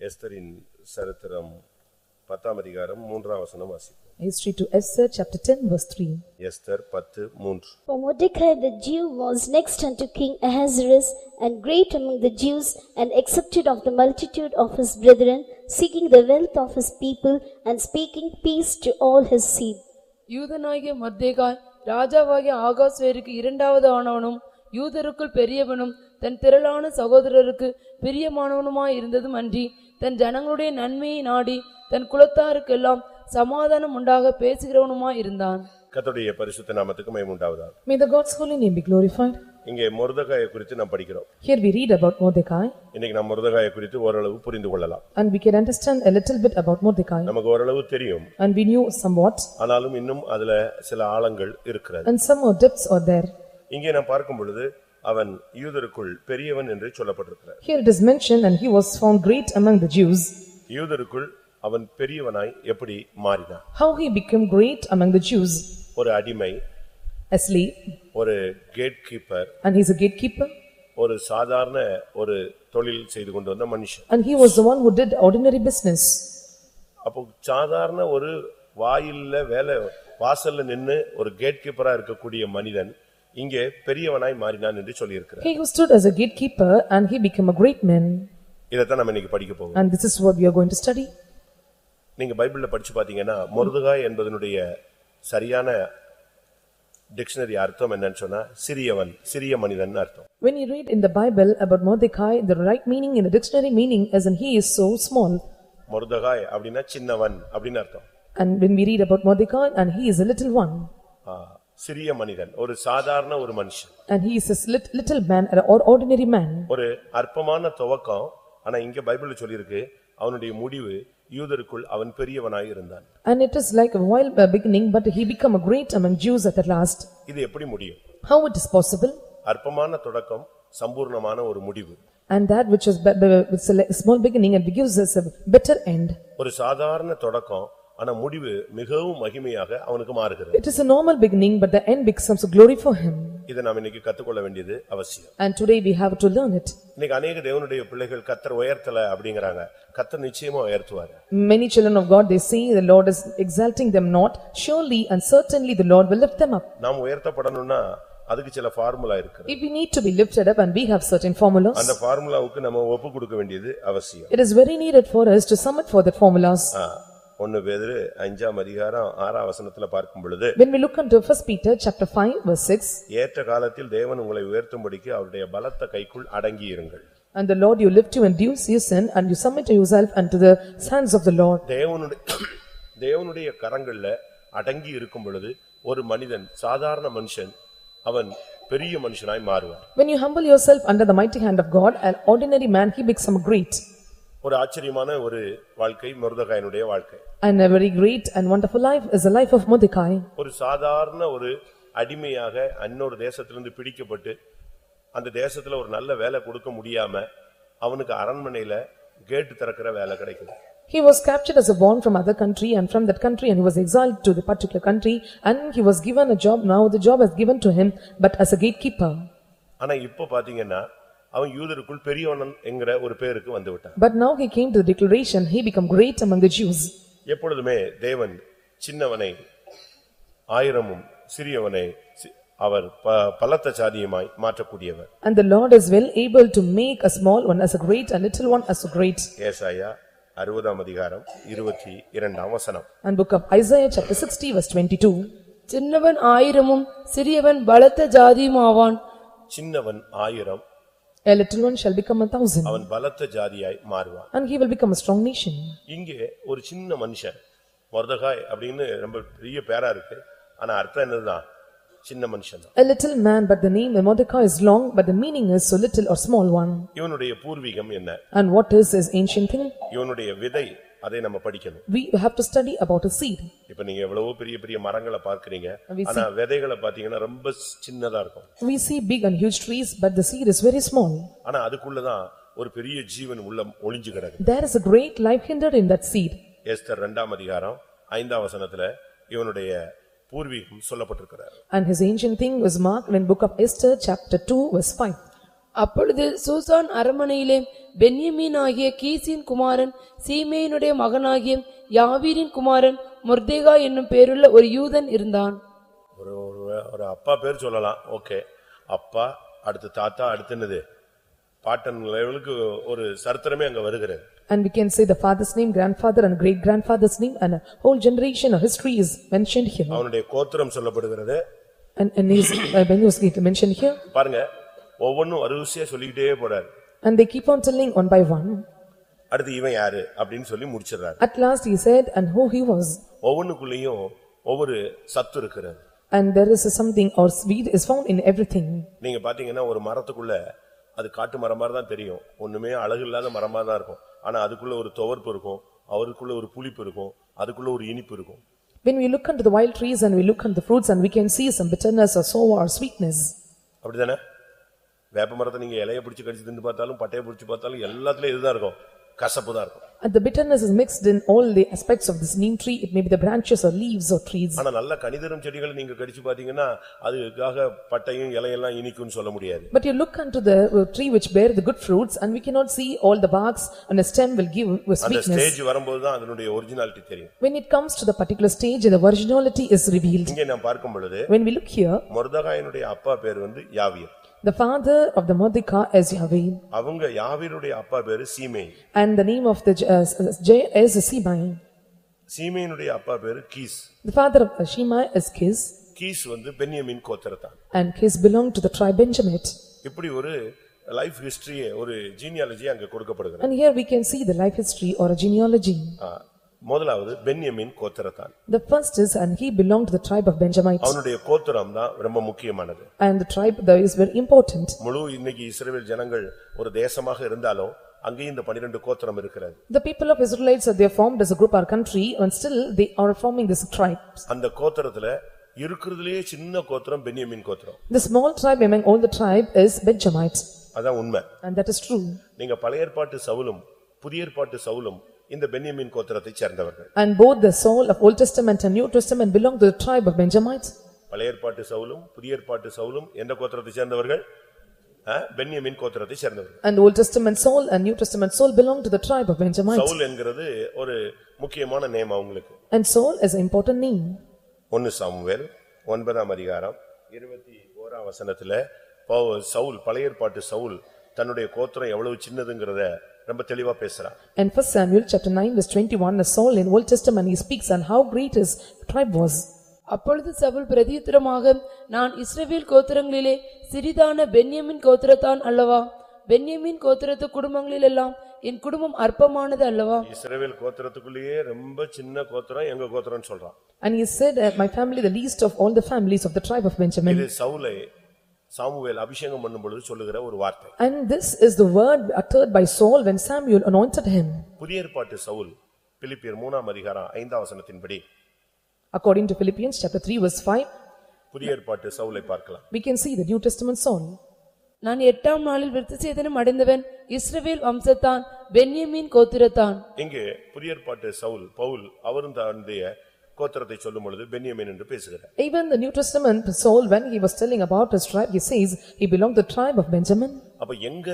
எஸ்தரின் சரித்திரம் பத்தாம் அதிகாரம் மூன்றாம் வசனம் வாசிப்போம் History to Esther, chapter 10, verse 3. Esther பத்து மூன்று For Mordecai the Jew was next unto King Ahasuerus, and great among the Jews, and accepted of the multitude of his brethren, seeking the wealth of his people, and speaking peace to all his seed. யூதனாகிய மத்தேகாய் ராஜாவாகிய ஆகாஸ்வேருக்கு இரண்டாவது ஆனவனும் யூதருக்குள் பெரியவனும் தன் திரளான சகோதரருக்கு பிரியமானவனுமாய் இருந்ததும் அன்றி தன் ஜனங்களுடைய நன்மையை நாடி தன் குலத்தாருக்கெல்லாம் சமாதானம் உண்டாக பேசுகிறவனுமாய் இருந்தான். கர்த்தருடைய பரிசுத்த நாமத்துக்கு மயம் உண்டாவதாக. May the God's holy name be glorified. இங்கே முருதகாயை குறித்து நாம் படிக்கிறோம். Here we read about Mordecai, இன்னைக்கு நாம் முருதகாயை குறித்து ஓரளவு புரிந்து கொள்ளலாம். And we can understand a little bit about Mordecai. நமக்கு ஓரளவு தெரியும். And we knew somewhat, ஆனாலும் இன்னும் அதுல சில ஆழங்கள் இருக்கிறது. And some more depths are there. இங்கே நாம் பார்க்கும் பொழுது அவன் யூதருக்குள் பெரியவன் என்று சொல்லப்பட்டிருக்கிறார் Here it is mentioned, and he was found great among the Jews. யூதருக்குள் அவன் பெரியவனாய் எப்படி மாறினான் How he became great among the Jews, ஒரு அடிமை a slave, ஒரு gatekeeper and he's a gatekeeper, ஒரு சாதாரண ஒரு தொழில் செய்து கொண்டு வந்த மனுஷன் and he was the one who did ordinary business. அப்போ சாதாரண ஒரு வாயில்ல வேலை வாசல்ல நின்னு ஒரு கேட் கீப்பரா இருக்கக்கூடிய மனிதன் இங்கே பெரியவனாய் மாறினான் என்று சொல்லியிருக்கிறார் He who stood as a gatekeeper, and he became a great man. இதைத்தான் நம்ம இன்னைக்கு படிக்க போவோம் And this is what we are going to study. நீங்க பைபிள்ல படிச்சு பாத்தீங்கன்னா மொர்துகாய் என்பதனுடைய சரியான டிக்ஷனரி அர்த்தம் என்னன்னு சொன்னா சிறியவன் சிறிய மனிதன் அர்த்தம் When you read in the Bible about Mordecai, the right meaning in the dictionary meaning as in he is so small. Mordecai அப்படின்னா சின்னவன் அப்படின்னு அர்த்தம் And when we read about Mordecai, and he is a little one, சிறிய மனிதன் ஒரு சாதாரண ஒரு மனுஷன் and he is a little man or ordinary man. ஒரு அற்பமான துவக்கம் ஆனா இங்க பைபிள்ல சொல்லியிருக்கு அவனுடைய முடிவு யூதருக்குள் அவன் பெரியவனாய் இருந்தான் And it is like a wild uh, beginning, but he become a great among Jews at the last. இது எப்படி முடியும் How it is possible? அற்பமான தொடக்கம் சம்பூர்ணமான ஒரு முடிவு And that which is, be- be- it's a le- small beginning and gives us a better end. ஒரு சாதாரண தொடக்கம் ஆனா முடிவு மிகவும் மகிமையாக அவனுக்கு மாறுகிறது It is a normal beginning, but the end becomes a glory for him. இதை நாம் இன்னைக்கு கத்துக்கொள்ள வேண்டியது அவசியம் And today we have to learn it. இன்னைக்கு அநேக தேவனுடைய பிள்ளைகள் கத்தர் உயர்த்தல அப்படிங்கறாங்க கத்தர் நிச்சயமா உயர்த்துவாரு Many children of God, they say the Lord is exalting them not, surely and certainly the Lord will lift them up. நாம் உயர்த்தப்படணும்னா அதுக்கு சில ஃபார்முலா இருக்கு If we need to be lifted up and we have certain formulas, அந்த ஃபார்முலாவுக்கு நம்ம ஒப்பு கொடுக்க வேண்டியது அவசியம் it is very needed for us to submit for that formulas. ஆ, ஒன்னு பேதுரு அஞ்சாம் அதிகாரம் ஆறாம் வசனத்துல பார்க்கும் பொழுது When we look into first Peter chapter five verse six, ஏற்ற காலத்தில் தேவன் உங்களை உயர்த்தும்படிக்கு அவருடைய பலத்த கைக்குள் அடங்கி இருங்கள் and the Lord you lift you in due season and you submit yourself unto the hands of the Lord. தேவனுடைய தேவனுடைய கரங்கள்ல அடங்கி இருக்கும் பொழுது ஒரு மனிதன் சாதாரண மனுஷன் அவன் பெரிய மனுஷனாய் மாறுவான் When you humble yourself under the mighty hand of God, an ordinary man, he becomes great. ஒரு ஆச்சரியமான ஒரு வாழ்க்கை மருதகாயனுடைய வாழ்க்கை And a very great and wonderful life is the life of Mordecai. ஒரு சாதாரண ஒரு அடிமையாக இன்னொரு தேசத்திலிருந்து பிடிக்கப்பட்டு அந்த தேசத்துல ஒரு நல்ல வேலை கொடுக்க முடியாம அவனுக்கு அரண்மனையில கேட்டு திறக்கிற வேலை கிடைக்குது He was captured as a born from other country and from that country and he was exiled to the particular country and he was given a job, now the job is given to him, but as a gatekeeper. ஆனா இப்ப பாத்தீங்கன்னா அவன் யூதருக்குள் பெரியவனன் என்கிற ஒரு பேருக்கு வந்து விட்டான் But now he came to the declaration, he became great among the Jews. எப்பொழுதுமே தேவன் சின்னவனை ஆயிரமும் சிறியவனை சி- அவர் ப- பலத்த சாதியுமாய் மாற்றக்கூடியவர் And the Lord is well able to make a small one as a great and little one as a great. ஏசாயா அறுபதாம் அதிகாரம் இருபத்தி இரண்டாம் வசனம் And book of Isaiah chapter sixty verse twenty-two. சின்னவன் ஆயிரமும் சிறியவன் பலத்த ஜாதியும் ஆவான் சின்னவன் ஆயிரம் A little one shall become a thousand அவன் பலத்த ஜாதியாய் மாறுவான் and he will become a strong nation. இங்கே ஒரு சின்ன மனுஷன் மொர்தகாய் அப்படின்னு ரொம்ப பெரிய பேரா இருக்கு ஆனா அர்த்தம் என்னதுதான் சின்ன மனுஷன் தான் A little man, but the name Mordecai is long, but the meaning is so little or small one. இவனுடைய பூர்வீகம் என்ன And what is his ancient thing? இவனுடைய விதை அதை நம்ம படிக்கணும் We have to study about a seed. இப்ப நீங்க எவ்வளவோ பெரிய பெரிய மரங்களை பார்க்கறீங்க ஆனா விதைகளை பாத்தீங்கன்னா ரொம்ப சின்னதா இருக்கும் We see big and huge trees, but the seed is very small. ஆனா அதுக்குள்ளதான் ஒரு பெரிய ஜீவன் உள்ள ஒளிஞ்சு கிடக்கு There is a great life hindered in that seed. Esther இரண்டாம் அதிகாரம் ஐந்தாம் வசனத்துல இவனுடைய பூர்வீகம் சொல்லப்பட்டிருக்கிறார் And his ancient thing was marked in book of Esther, chapter 2, verse 5. அப்பொழுது சூசான் அரமனையிலே பென்யமீன் ஆகிய கீசின் குமாரன் சீமேயினுடைய மகனாகிய யாவீரின் குமாரன் மொர்தேகா என்னும் பேருள்ள ஒரு யூதன் இருந்தான். ஒரு ஒரு- ஒரு அப்பா பேர் சொல்லலாம். ஓகே. அப்பா அடுத்து தாத்தா அடுத்து என்னது? பாட்டன் லெவலுக்கு ஒரு சரித்திரமே அங்க வருகிறது. And we can say the father's name, grandfather and great grandfather's name and a whole generation of history is mentioned here. அவனுடைய கோத்திரம் சொல்லப்படுகிறது. And and his, uh, when he was mentioned here. பாருங்க. ஒவ்வொன்னும் வரிசையா சொல்லிக்கிட்டே போறாரு and they keep on telling one by one. அடுத்து இவன் யாரு அப்படின்னு சொல்லி முடிச்சிடுறாரு At last he said and who he was. ஒவ்வொன்னுக்குள்ளேயும் ஒவ்வொரு சத்து இருக்கிறது And there is something or sweet is found in everything. நீங்க பாத்தீங்கன்னா ஒரு மரத்துக்குள்ள அது காட்டு மரம் மாதிரி தான் தெரியும் ஒண்ணுமே அழகு இல்லாத மரமா தான் இருக்கும் ஆனா அதுக்குள்ள ஒரு துவர்ப்பு இருக்கும் அவருக்குள்ள ஒரு புளிப்பு இருக்கும் அதுக்குள்ள ஒரு இனிப்பு இருக்கும் When we look into the wild trees and we look into the fruits and we can see some bitterness or sour or sweetness. அப்படிதானே வேப்ப மரத்தை நீங்க இலைய பிடிச்சு கடிச்சு தின்னு பார்த்தாலும் பட்டைய பிடிச்சு பார்த்தாலும் எல்லாத்துலயும் இதுதான் இருக்கும் கசப்பு தான் இருக்கும் And the bitterness is mixed in all the aspects of this neem tree. It may be the branches or leaves or trees. ஆனா நல்ல கனிதரும் செடிகளை நீங்க கடிச்சு பாத்தீங்கன்னா அதுக்காக பட்டையும் இலையெல்லாம் இனிக்கும்னு சொல்ல முடியாது But you look unto the uh, tree which bear the good fruits and we cannot see all the barks and the stem will give with அந்த sweetness. ஸ்டேஜ் வரும்போது தான் அதனுடைய ஒரிஜினாலிட்டி தெரியும் When it comes to the particular stage, the originality is revealed. இங்கே நான் பார்க்கும் பொழுது When we look here, மொர்தகாயனுடைய அப்பா பேர் வந்து யாவியர் the father of the Mordecai is Yahweh அவங்க யாவீருடைய அப்பா பேரு சீமை and the name of the J- uh, J is Sibai. சீமையினுடைய அப்பா பேரு Kish The father of Shimei is Kiz Kish வந்து Benjamin கோத்திரத்தான் and Kiz belonged to the tribe Benjamin. இப்படி ஒரு லைஃப் ஹிஸ்டரியே ஒரு ஜீனியாலஜி அங்க கொடுக்கப்படுகிறது And here we can see the life history or a genealogy. ஆ, முதலாவது Benjamin கோத்திரத்தான் The first is, and he belonged to the tribe of Benjamites. அவனுடைய கோத்திரம் தான் ரொம்ப முக்கியமானது And the tribe there is very important. முழு இன்னைக்கு இஸ்ரவேல் ஜனங்கள் ஒரு தேசமாக இருந்தாலும் அங்கேயும் இந்த பனிரெண்டு கோத்திரம் இருக்கிறது The people of Israelites, they are formed as a group or country and still they are forming this tribes. அந்த கோத்திரத்துல இருக்கிறதுலயே சின்ன கோத்திரம் பென்யமின் கோத்திரம் The small tribe among all the tribe is Benjamites அதான் உண்மை and that is true. நீங்க பழைய ஏற்பாட்டு சவுலும் புதிய ஏற்பாட்டு சவுலும் இந்த பென்யமின் கோத்திரத்தை சேர்ந்தவர்கள் And both the soul of Old Testament and New Testament belong to the tribe of Benjamites. பழைய ஏற்பாட்டு சவுலும் புதிய ஏற்பாட்டு சவுலும் எந்த கோத்திரத்தை சேர்ந்தவர்கள் ஆ, பென்யமின் கோத்திரத்தை சேர்ந்தவர்கள் And Old Testament soul and New Testament soul belong to the tribe of Benjamites. Saul என்கிறது ஒரு முக்கியமான நேம் அவங்களுக்கு And Saul is an important name. ஒன்னு சாமுவேல் ஒன்பதாம் அதிகாரம் இருபத்தி ஓராம் வசனத்துல பவு- சவுல் பழைய ஏற்பாட்டு சவுல் தன்னுடைய கோத்திரம் எவ்வளவு சின்னதுங்கிறத ரொம்ப தெளிவா பேசுறான் And first Samuel chapter 9 verse 21, the Saul in Old Testament, he speaks on how great his tribe was. அப்பொழுது சவுல் பிரதியுத்தரமாக நான் இஸ்ரவேல் கோத்திரங்களிலே சிறிதான பென்யமின் கோத்திரத்தான் அல்லவா? பென்யமின் கோத்திரத்து குடும்பங்களிலெல்லாம் என் குடும்பம் அற்பமானது அல்லவா? இஸ்ரவேல் கோத்திரத்துக்குள்ளேயே ரொம்ப சின்ன கோத்திரம் எங்க கோத்திரம்னு சொல்றான். And he said, "Uh, "My family, the least of all the families of the tribe of Benjamin." இது சவுலை. சாமுவேல் அபிஷேகம் பண்ணும் பொழுது சொல்லுகிற ஒரு வார்த்தை And this is the word uttered by Saul when Samuel anointed him. புதிய ஏற்பாட்டு சவுல் பிலிப்பியர் மூணாம் அதிகாரம் ஐந்தாம் வசனத்தின்படி According to Philippians chapter 3 verse 5, புதிய ஏற்பாட்டு சவுலை பார்க்கலாம் we can see the New Testament Saul. நான் எட்டாம் நாளில் விருத்தசேதனம் அடைந்தவன் இஸ்ரவேல் வம்சத்தான் பென்யமின் கோத்திரத்தான் இங்கே புதிய ஏற்பாட்டு சவுல் பவுல் அவரும் தன்னுடைய கோத்திரத்தை சொல்லும் பொழுது பென்யமீன் என்று பேசுகிறார் Even the New Testament Saul, when he was telling about his tribe, he says he belonged to the tribe of Benjamin. அப்ப எங்க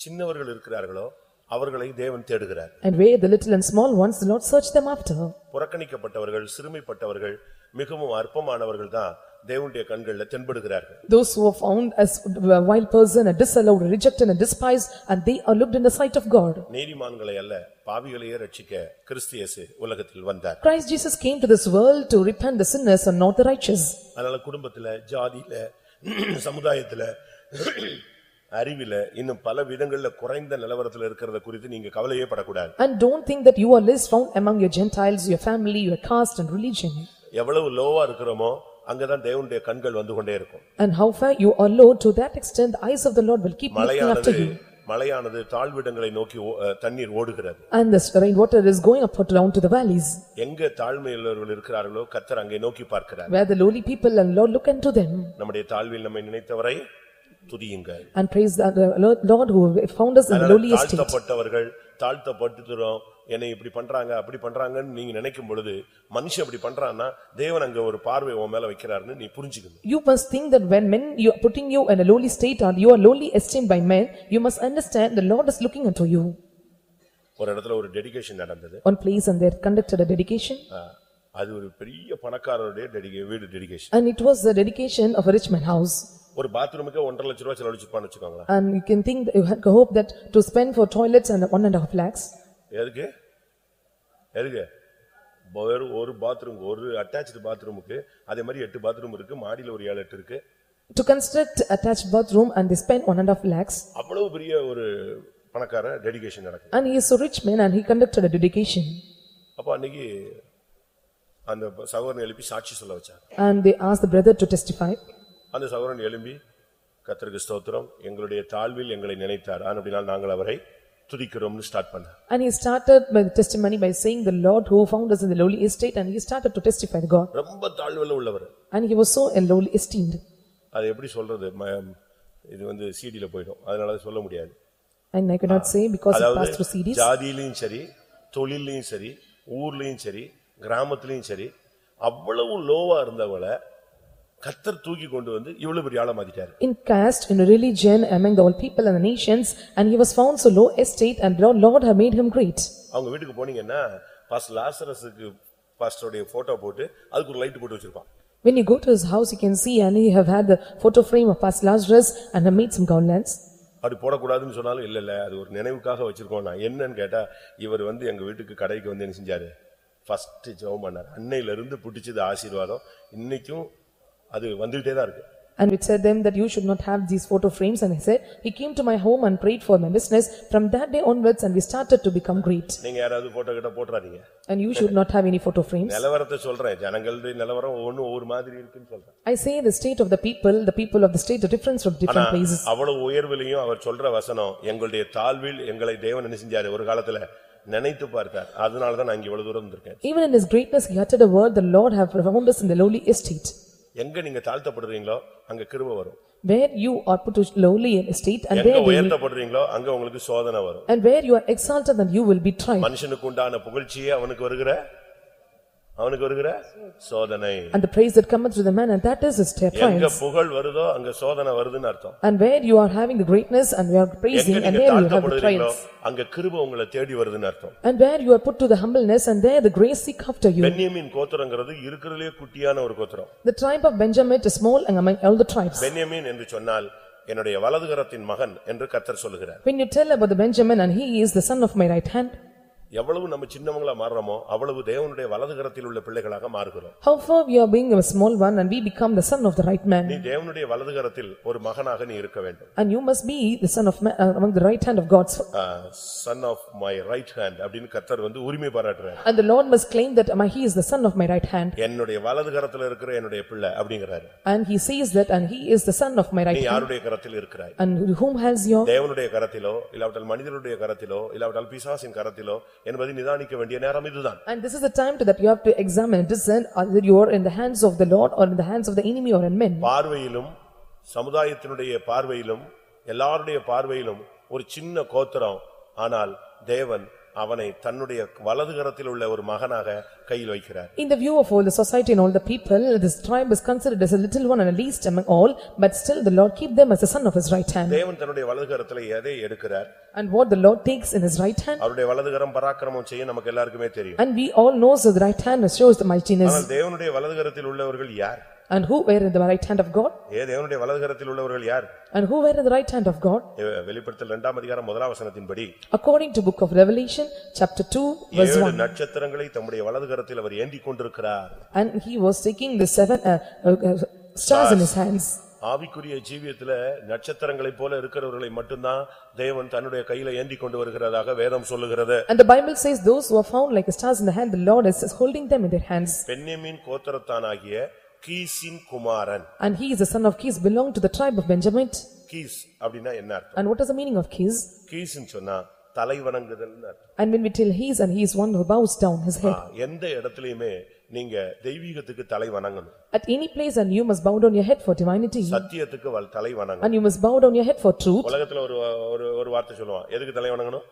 சின்னவர்கள் இருக்கிறார்களோ அவர்களை தேவன் தேடுகிறார் And where the little and small ones, the Lord searched them after. புறக்கணிக்கப்பட்டவர்கள் சிறுமைப்பட்டவர்கள் மிகவும் அற்பமானவர்கள் தான் தேவனுடைய கண்கள்ல தென்படுகிறார்கள் Those who are found as a wild person, and disallowed, rejected and despised, and they are looked in the sight of God. நீதிமான்களை அல்ல பாவிகளையே ரட்சிக்க கிறிஸ்து இயேசு உலகத்தில் வந்தார் Christ Jesus came to this world to repent the sinners and not the righteous. அதனால குடும்பத்துல ஜாதியில சமுதாயத்துல அறிவில இன்னும் பல விதங்கள்ல குறைந்த நிலவரத்துல இருக்கிறத குறித்து நீங்க கவலையே படக்கூடாது And don't think that you are less found among your Gentiles, your family, your caste and religion. எவ்வளவு லோவா இருக்கிறோமோ அங்கதான் தேவனுடைய கண்கள் வந்து கொண்டே இருக்கும் And how far you are low, to that extent the eyes of the Lord will keep looking after மழையானது you. மழையானது தாழ்விடங்களை நோக்கி ஓ- அஹ், தண்ணீர் ஓடுகிறது And the rainwater is going up or down to the valleys. எங்க தாழ்மையுள்ளவர்கள் இருக்கிறார்களோ கத்தர் அங்கே நோக்கி பார்க்கிறார் Where the lowly people and Lord look unto them. நம்முடைய தாழ்வில் நம்மை நினைத்தவரை துதியுங்கள் and praise the the Lord Lord who found us in the அதனால lowly estate. தாழ்த்தப்பட்டவர்கள் தாழ்த்தப்பட்டுறோம் என்னை இப்படி பண்றாங்க அப்படி பண்றாங்கன்னு நீங்க நினைக்கும் பொழுது மனுஷன் இப்படி பண்றான்னா தேவன் அங்க ஒரு பார்வை உன் மேல வைக்கிறாருன்னு நீ புரிஞ்சுக்கணும் You must think that when men you are putting you in a lowly state or you are lowly esteemed by men, you must understand the Lord is looking unto you. ஒரு இடத்துல ஒரு டெடிகேஷன் நடந்தது One place and they conducted a dedication ஆ, அது ஒரு பெரிய பணக்காரருடைய டெடிகே வீடு dedication and it was the dedication of a rich man house. ஒரு பாத்ரூமுக்கு ஒன்றரை லட்ச ரூபாய் செலவழிச்சிருப்பான்னு வச்சுக்கோங்களேன் And you can think, you had hope that to spend for toilets and one and a half lakhs. எதுக்கு எதுக்கு வெறும் ஒரு பாத்ரூம் ஒரு அட்டாச்சு பாத்ரூமுக்கு அதே மாதிரி எட்டு பாத்ரூம் இருக்கு மாடியில ஒரு ஏழு எட்டு இருக்கு To construct attached bathroom and they spent one and a half lakhs. அவ்வளவு பெரிய ஒரு பணக்காரன் டெடிகேஷன் நடக்குது And he is a rich man and he conducted a dedication. அப்போ அன்னைக்கு அந்த சகோதரனை எழுப்பி சாட்சி சொல்ல வச்சாங்க And they asked the brother to testify. அந்த சகோதரன் எழும்பி கர்த்தருக்கு ஸ்தோத்திரம். எங்களுடைய தாழ்வில் எங்களை நினைத்தார். அப்படினால் நாங்கள் அவரை துதிக்கிறோம்னு ஸ்டார்ட் பண்ணார். And he started by the testimony by saying the Lord who found us in the lowly estate and he started to testify to God. ரொம்ப தாழ்வில் உள்ளவர். And he was so lowly esteemed. அது எப்படி சொல்றது? ம- இது வந்து சிடில போயிடும். அதனால அது சொல்ல முடியாது. And I cannot say because it passed through CDs. ஜாதியிலையும் சரி தொழிலையும் சரி ஊர்லயும் சரி கிராமத்திலயும் சரி அவ்வளவு லோவா இருந்தவளை கத்தர் தூக்கி கொண்டு வந்து இவ்வளவு பெரிய ஆளா மாத்திட்டாரு In caste, in religion, among the all people and the nations, and he was found so low estate and Lord Lord had made him great. அவங்க வீட்டுக்கு போனீங்கன்னா பாஸ்டர் லாசரஸுக்கு பாஸ்டருடைய போட்டோ போட்டு அதுக்கு ஒரு லைட் போட்டு வச்சிருப்பான். When you go to his house, you can see and he have had the photo frame of Pastor Lazarus and have made some garlands. அப்படி போடக்கூடாதுன்னு சொன்னாலும் இல்ல இல்ல அது ஒரு நினைவுக்காக வச்சிருக்கோம். நான் என்னன்னு கேட்டா இவர் வந்து எங்க வீட்டுக்கு கடைக்கு வந்து என்ன செஞ்சாரு? ஃபர்ஸ்ட் ஜெபம் பண்ணார். அன்னையில இருந்து புட்டிச்சது ஆசீர்வாதம். இன்னைக்கும் அது வந்துகிட்டே தான் இருக்கு And we said them that you should not have these photo frames and he said, he came to my home and prayed for my business. From that day onwards and we started to become great. நீங்க யாராவது photo கிட்ட போட்டுறாதீங்க And you should not have any photo frames. நிலவரத்தை சொல்றேன் ஜனங்களுடைய நிலவரம் ஒவ்வொன்றும் ஒவ்வொரு மாதிரி இருக்குன்னு சொல்றேன் I say the state of the people, the people of the state are different from ஆனா different places. அவ்வளவு உயர்விலையும் அவர் சொல்ற வசனம் எங்களுடைய தாழ்வில் எங்களை தேவன் என்ன செஞ்சாரு ஒரு காலத்துல நினைத்து பார்த்தார் அதனாலதான் நான் இங்க இவ்வளவு தூரம் வந்திருக்கேன் Even in his greatness, he uttered a word, the Lord have found us in the lowly estate. எங்க நீங்க தாழ்த்தப்படுறீங்களோ அங்க கிருப வரும் Where you are put to lowly estate and எங்க where they will, உயர்த்தப்படுறீங்களோ அங்க உங்களுக்கு சோதனை வரும் and where you are exalted then you will be tried. மனுஷனுக்கு உண்டான புகழ்ச்சியே அவனுக்கு வருகிற அவனுக்கு வருகிற சோதனை And the praise that cometh to the man and that is his எங்க trials. புகழ் வருதோ அங்க சோதனை வருதுன்னு அர்த்தம் And where you are having the greatness and you are praising எங்க and நீங்க there you have the தாழ்த்தப்படுறீங்களோ trials. அங்க கிருப உங்களை தேடி வருதுன்னு அர்த்தம் And where you are put to the humbleness and there the grace seek after you. Benjamin கோத்திரங்கிறது இருக்கிறதுலே குட்டியான ஒரு கோத்திரம் The tribe of Benjamin is small among all the tribes. பென்யமீன் என்று சொன்னால் என்னுடைய வலதுகரத்தின் மகன் என்று கத்தர் சொல்லுகிறார் When you tell about the Benjamin and he is the son of my right hand, எவ்வளவு நம்ம சின்னவங்களா மாறுறோமோ அவ்வளவு தேவனுடைய வலதுகரத்தில் உள்ள பிள்ளைகளாக மாறுகிறோம் how far we are being a small one and we become the son of the right நீ man. தேவனுடைய வலதுகரத்தில் ஒரு மகனாக நீ இருக்க வேண்டும் And you must be the son of man uh, among the right hand of God's. Son of my right hand அப்படின்னு கத்தர் வந்து உரிமை பாராட்டுறாரு And the Lord must claim that my- he is the son of my right hand. என்னுடைய வலதுகரத்தில் இருக்கிற என்னுடைய பிள்ளை அப்படிங்கிறாரு And he says that and he is the son of my நீ right hand. யாருடைய கரத்தில் இருக்கிறாய் And whom has your, தேவனுடைய கரத்திலோ இல்லாவிட்டால் மனிதனுடைய கரத்திலோ இல்லாவிட்டால் பிசாசின் கரத்திலோ என்பதை நிதானிக்க வேண்டிய நேரம் இதுதான் and this is the time to that you have to examine and discern whether you are in the hands of the Lord or in the hands of the enemy or in men. பார்வையிலும் சமுதாயத்தினுடைய பார்வையிலும் எல்லாருடைய பார்வையிலும் ஒரு சின்ன கோத்திரம் ஆனால் தேவன் அவனை தன்னுடைய வலதுகரத்தில் உள்ள ஒரு மகனாக கையில் வைக்கிறார் In the view of all the society and all the people, this tribe is considered as a little one and a least among all, but still the Lord keep them as the son of his right hand. தேவன் தன்னுடைய வலதுகரத்தில் எதை எடுக்கிறார் And what the Lord takes in his right hand, அவருடைய வலதுகரம் பராக்கிரமம் செய்ய நமக்கு எல்லாருக்குமே தெரியும் and we all knows that the right hand shows the mightiness. ஆனால் தேவனுடைய வலதுகரத்தில் உள்ளவர்கள் யார் And who were in the right hand of God? ஏ தேவனுடைய வலதுகரத்தில் உள்ளவர்கள் யார் And who were in the right hand of God? வெளிப்படுத்தல் இரண்டாம் அதிகாரம் முதலாம் வசனத்தின்படி According to book of Revelation, chapter 2, verse ஏழு 1. நட்சத்திரங்களை தம்முடைய வலதுகரத்தில் அவர் ஏந்திக் கொண்டிருக்கிறார் And he was taking the seven uh, uh, uh, stars in his hands. ஆவிக்குரிய ஜீவியத்துல நட்சத்திரங்களைப் போல இருக்கிறவர்களை மட்டும்தான் தேவன் தன்னுடைய கையில ஏந்தி கொண்டு வருகிறதாக வேதம் சொல்லுகிறது And the Bible says those who are found like stars in the hand, the Lord is is holding them in their hands. Benjamin கோத்திரத்தானாகிய கீசின் குமாரன் And he is the son of Kish, belong to the tribe of Benjamin. Kish அப்படின்னா என்ன அர்த்தம் And what is the meaning of Kish? கீஸ்ன்னு சொன்னா தலை வணங்குதல் And when we tell he is and he is one who bows down his head. எந்த இடத்துலயுமே நீங்க தெய்வீகத்துக்கு தலை வணங்கணும் At any place and you must bow down your head for divinity சத்தியத்துக்கு வல்- தலை வணங்கணும் and you must bow down your head for truth. உலகத்துல ஒரு ஒரு ஒரு வார்த்தை சொல்லுவான் எதுக்கு தலை வணங்கணும்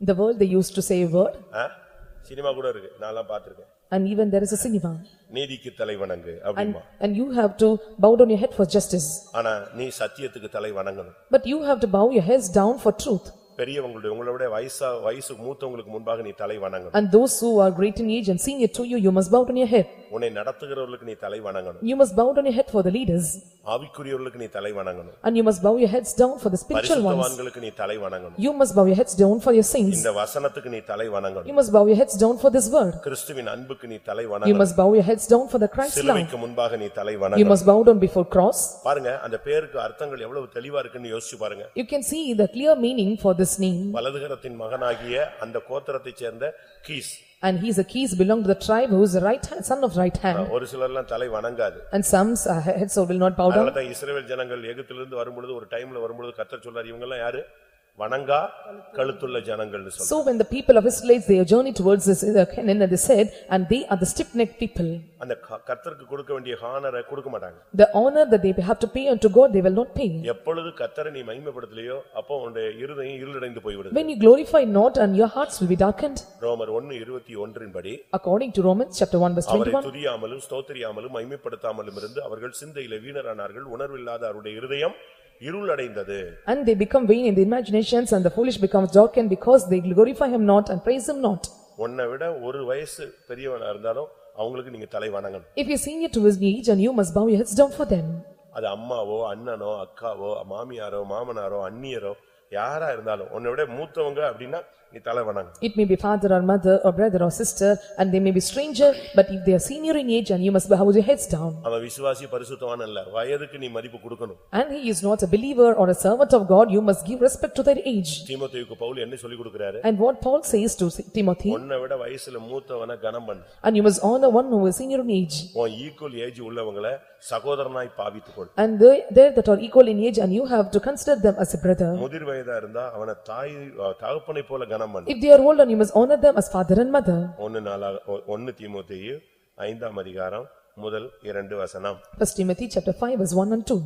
In the world they used to say a word ஆ? சினிமா கூட இருக்கு நான் எல்லாம் பார்த்திருக்கேன் and even there is a cinema. நீதிக்கு தலை வணங்கு And, அப்படிமா and you have to bow down your head for justice. ஆனா நீ சத்தியத்துக்கு தலை வணங்கணும் But you have to bow your heads down for truth. பெரியவங்களுடைய உங்களை விட வயசா வயசு மூத்தவங்களுக்கு முன்பாக நீ தலை வணங்கணும் And those who are great in age and senior to you, you must bow down your head. உன்னை நடத்துகிறவர்களுக்கு நீ தலை வணங்கணும் You must bow down your head for the leaders. ஆவிக்குரியவர்களுக்கு நீ தலை வணங்கணும் And you must bow your heads down for the spiritual ones. பரிசுத்தவான்களுக்கு நீ தலை வணங்கணும் You must bow your heads down for your saints. இந்த வசனத்துக்கு நீ தலை You வணங்கணும் must bow your heads down for this word. கிறிஸ்துவின் அன்புக்கு நீ தலை You வணங்கணும் must bow your heads down for the Christ love. சிலுவைக்கு முன்பாக நீ தலை You வணங்கணும் must bow down before cross. பாருங்க அந்த பேருக்கு அர்த்தங்கள் எவ்வளவு தெளிவா இருக்குன்னு யோசிச்சு பாருங்க You can see the clear meaning for this name. வலதுகரத்தின் மகனாகிய அந்த கோத்திரத்தைச் சேர்ந்த Kish And he is a keys belong to the tribe who is the right hand, son of right hand. ஒரு சிலர்லாம் தலை வணங்காது And some uh, heads will not bow down. அதனாலதான் இஸ்ரவேல் ஜனங்கள் எகிப்திலிருந்து வரும்பொழுது ஒரு டைம்ல வரும்பொழுது கர்த்தர் சொல்றாரு இவங்க எல்லாம் யாரு வணங்கா கழுத்துள்ள ஜனங்கள்னு சொல்றாரு So when the people of Israelites, they journey towards this, uh, Canaan, and they said, and they are the stiff-necked people. அந்த க- கர்த்தருக்கு கொடுக்க வேண்டிய ஹானரை கொடுக்க மாட்டாங்க The honor that they have to pay unto God, they will not pay. எப்பொழுது கர்த்தரை நீ மகிமைப்படுத்தலையோ அப்போ உன்னுடைய இருதயம் இருளடைந்து போய்விடுது When you glorify not and your hearts will be darkened. ரோமர் ஒன்னு இருபத்தி ஒன்றின் படி According to Romans chapter 1 verse அவரை 21. துதியாமலும் ஸ்தோத்திரியாமலும் மகிமைப்படுத்தாமலும் இருந்து அவர்கள் சிந்தையில வீணரானார்கள் உணர்வில்லாத அவருடைய இருதயம் இருளடைந்தது And they become vain in the imaginations and the foolish becomes darkened because they glorify him not and praise him not. உன்னை விட ஒரு வயசு பெரியவனா இருந்தாலும் அவங்களுக்கு நீங்க தலை வணங்கணும் If you sing it to his age and you must bow your heads down for them. அது அம்மாவோ அண்ணனோ அக்காவோ மாமியாரோ மாமனாரோ அண்ணியரோ யாரா இருந்தாலும் உன்னை விட மூத்தவங்க அப்படின்னா நீ தலை வணங்கு It may be father or mother or brother or sister and they may be stranger but if they are senior in age and you must bow your heads down. அவன் விசுவாசி பரிசுத்தவான் அல்ல வயதுக்கு நீ மதிப்பு கொடுக்கணும் And he is not a believer or a servant of God, you must give respect to their age. தீமோத்தேயுக்கு Pavul என்ன சொல்லி கொடுக்கிறாரு And what Paul says to Timothy, உன்னை விட வயசுல மூத்தவனை கனம் பண்ணு and you must honor one who is senior in age. உன் equal age உள்ளவங்களை சகோதரனாய் பாவித்துக்கொள் And they they that are equal in age and you have to consider them as a brother. முதிர் வயதா இருந்தா அவனை தாய் தகப்பனை போல கனம் பண்ணு If they are old and you must honor them as father and mother. ஒன்னு நாளா ஒன்னு தீமோத்தேயு ஐந்தாம் அதிகாரம் முதல் இரண்டு வசனம் First Timothy chapter 5 verse 1 and 2.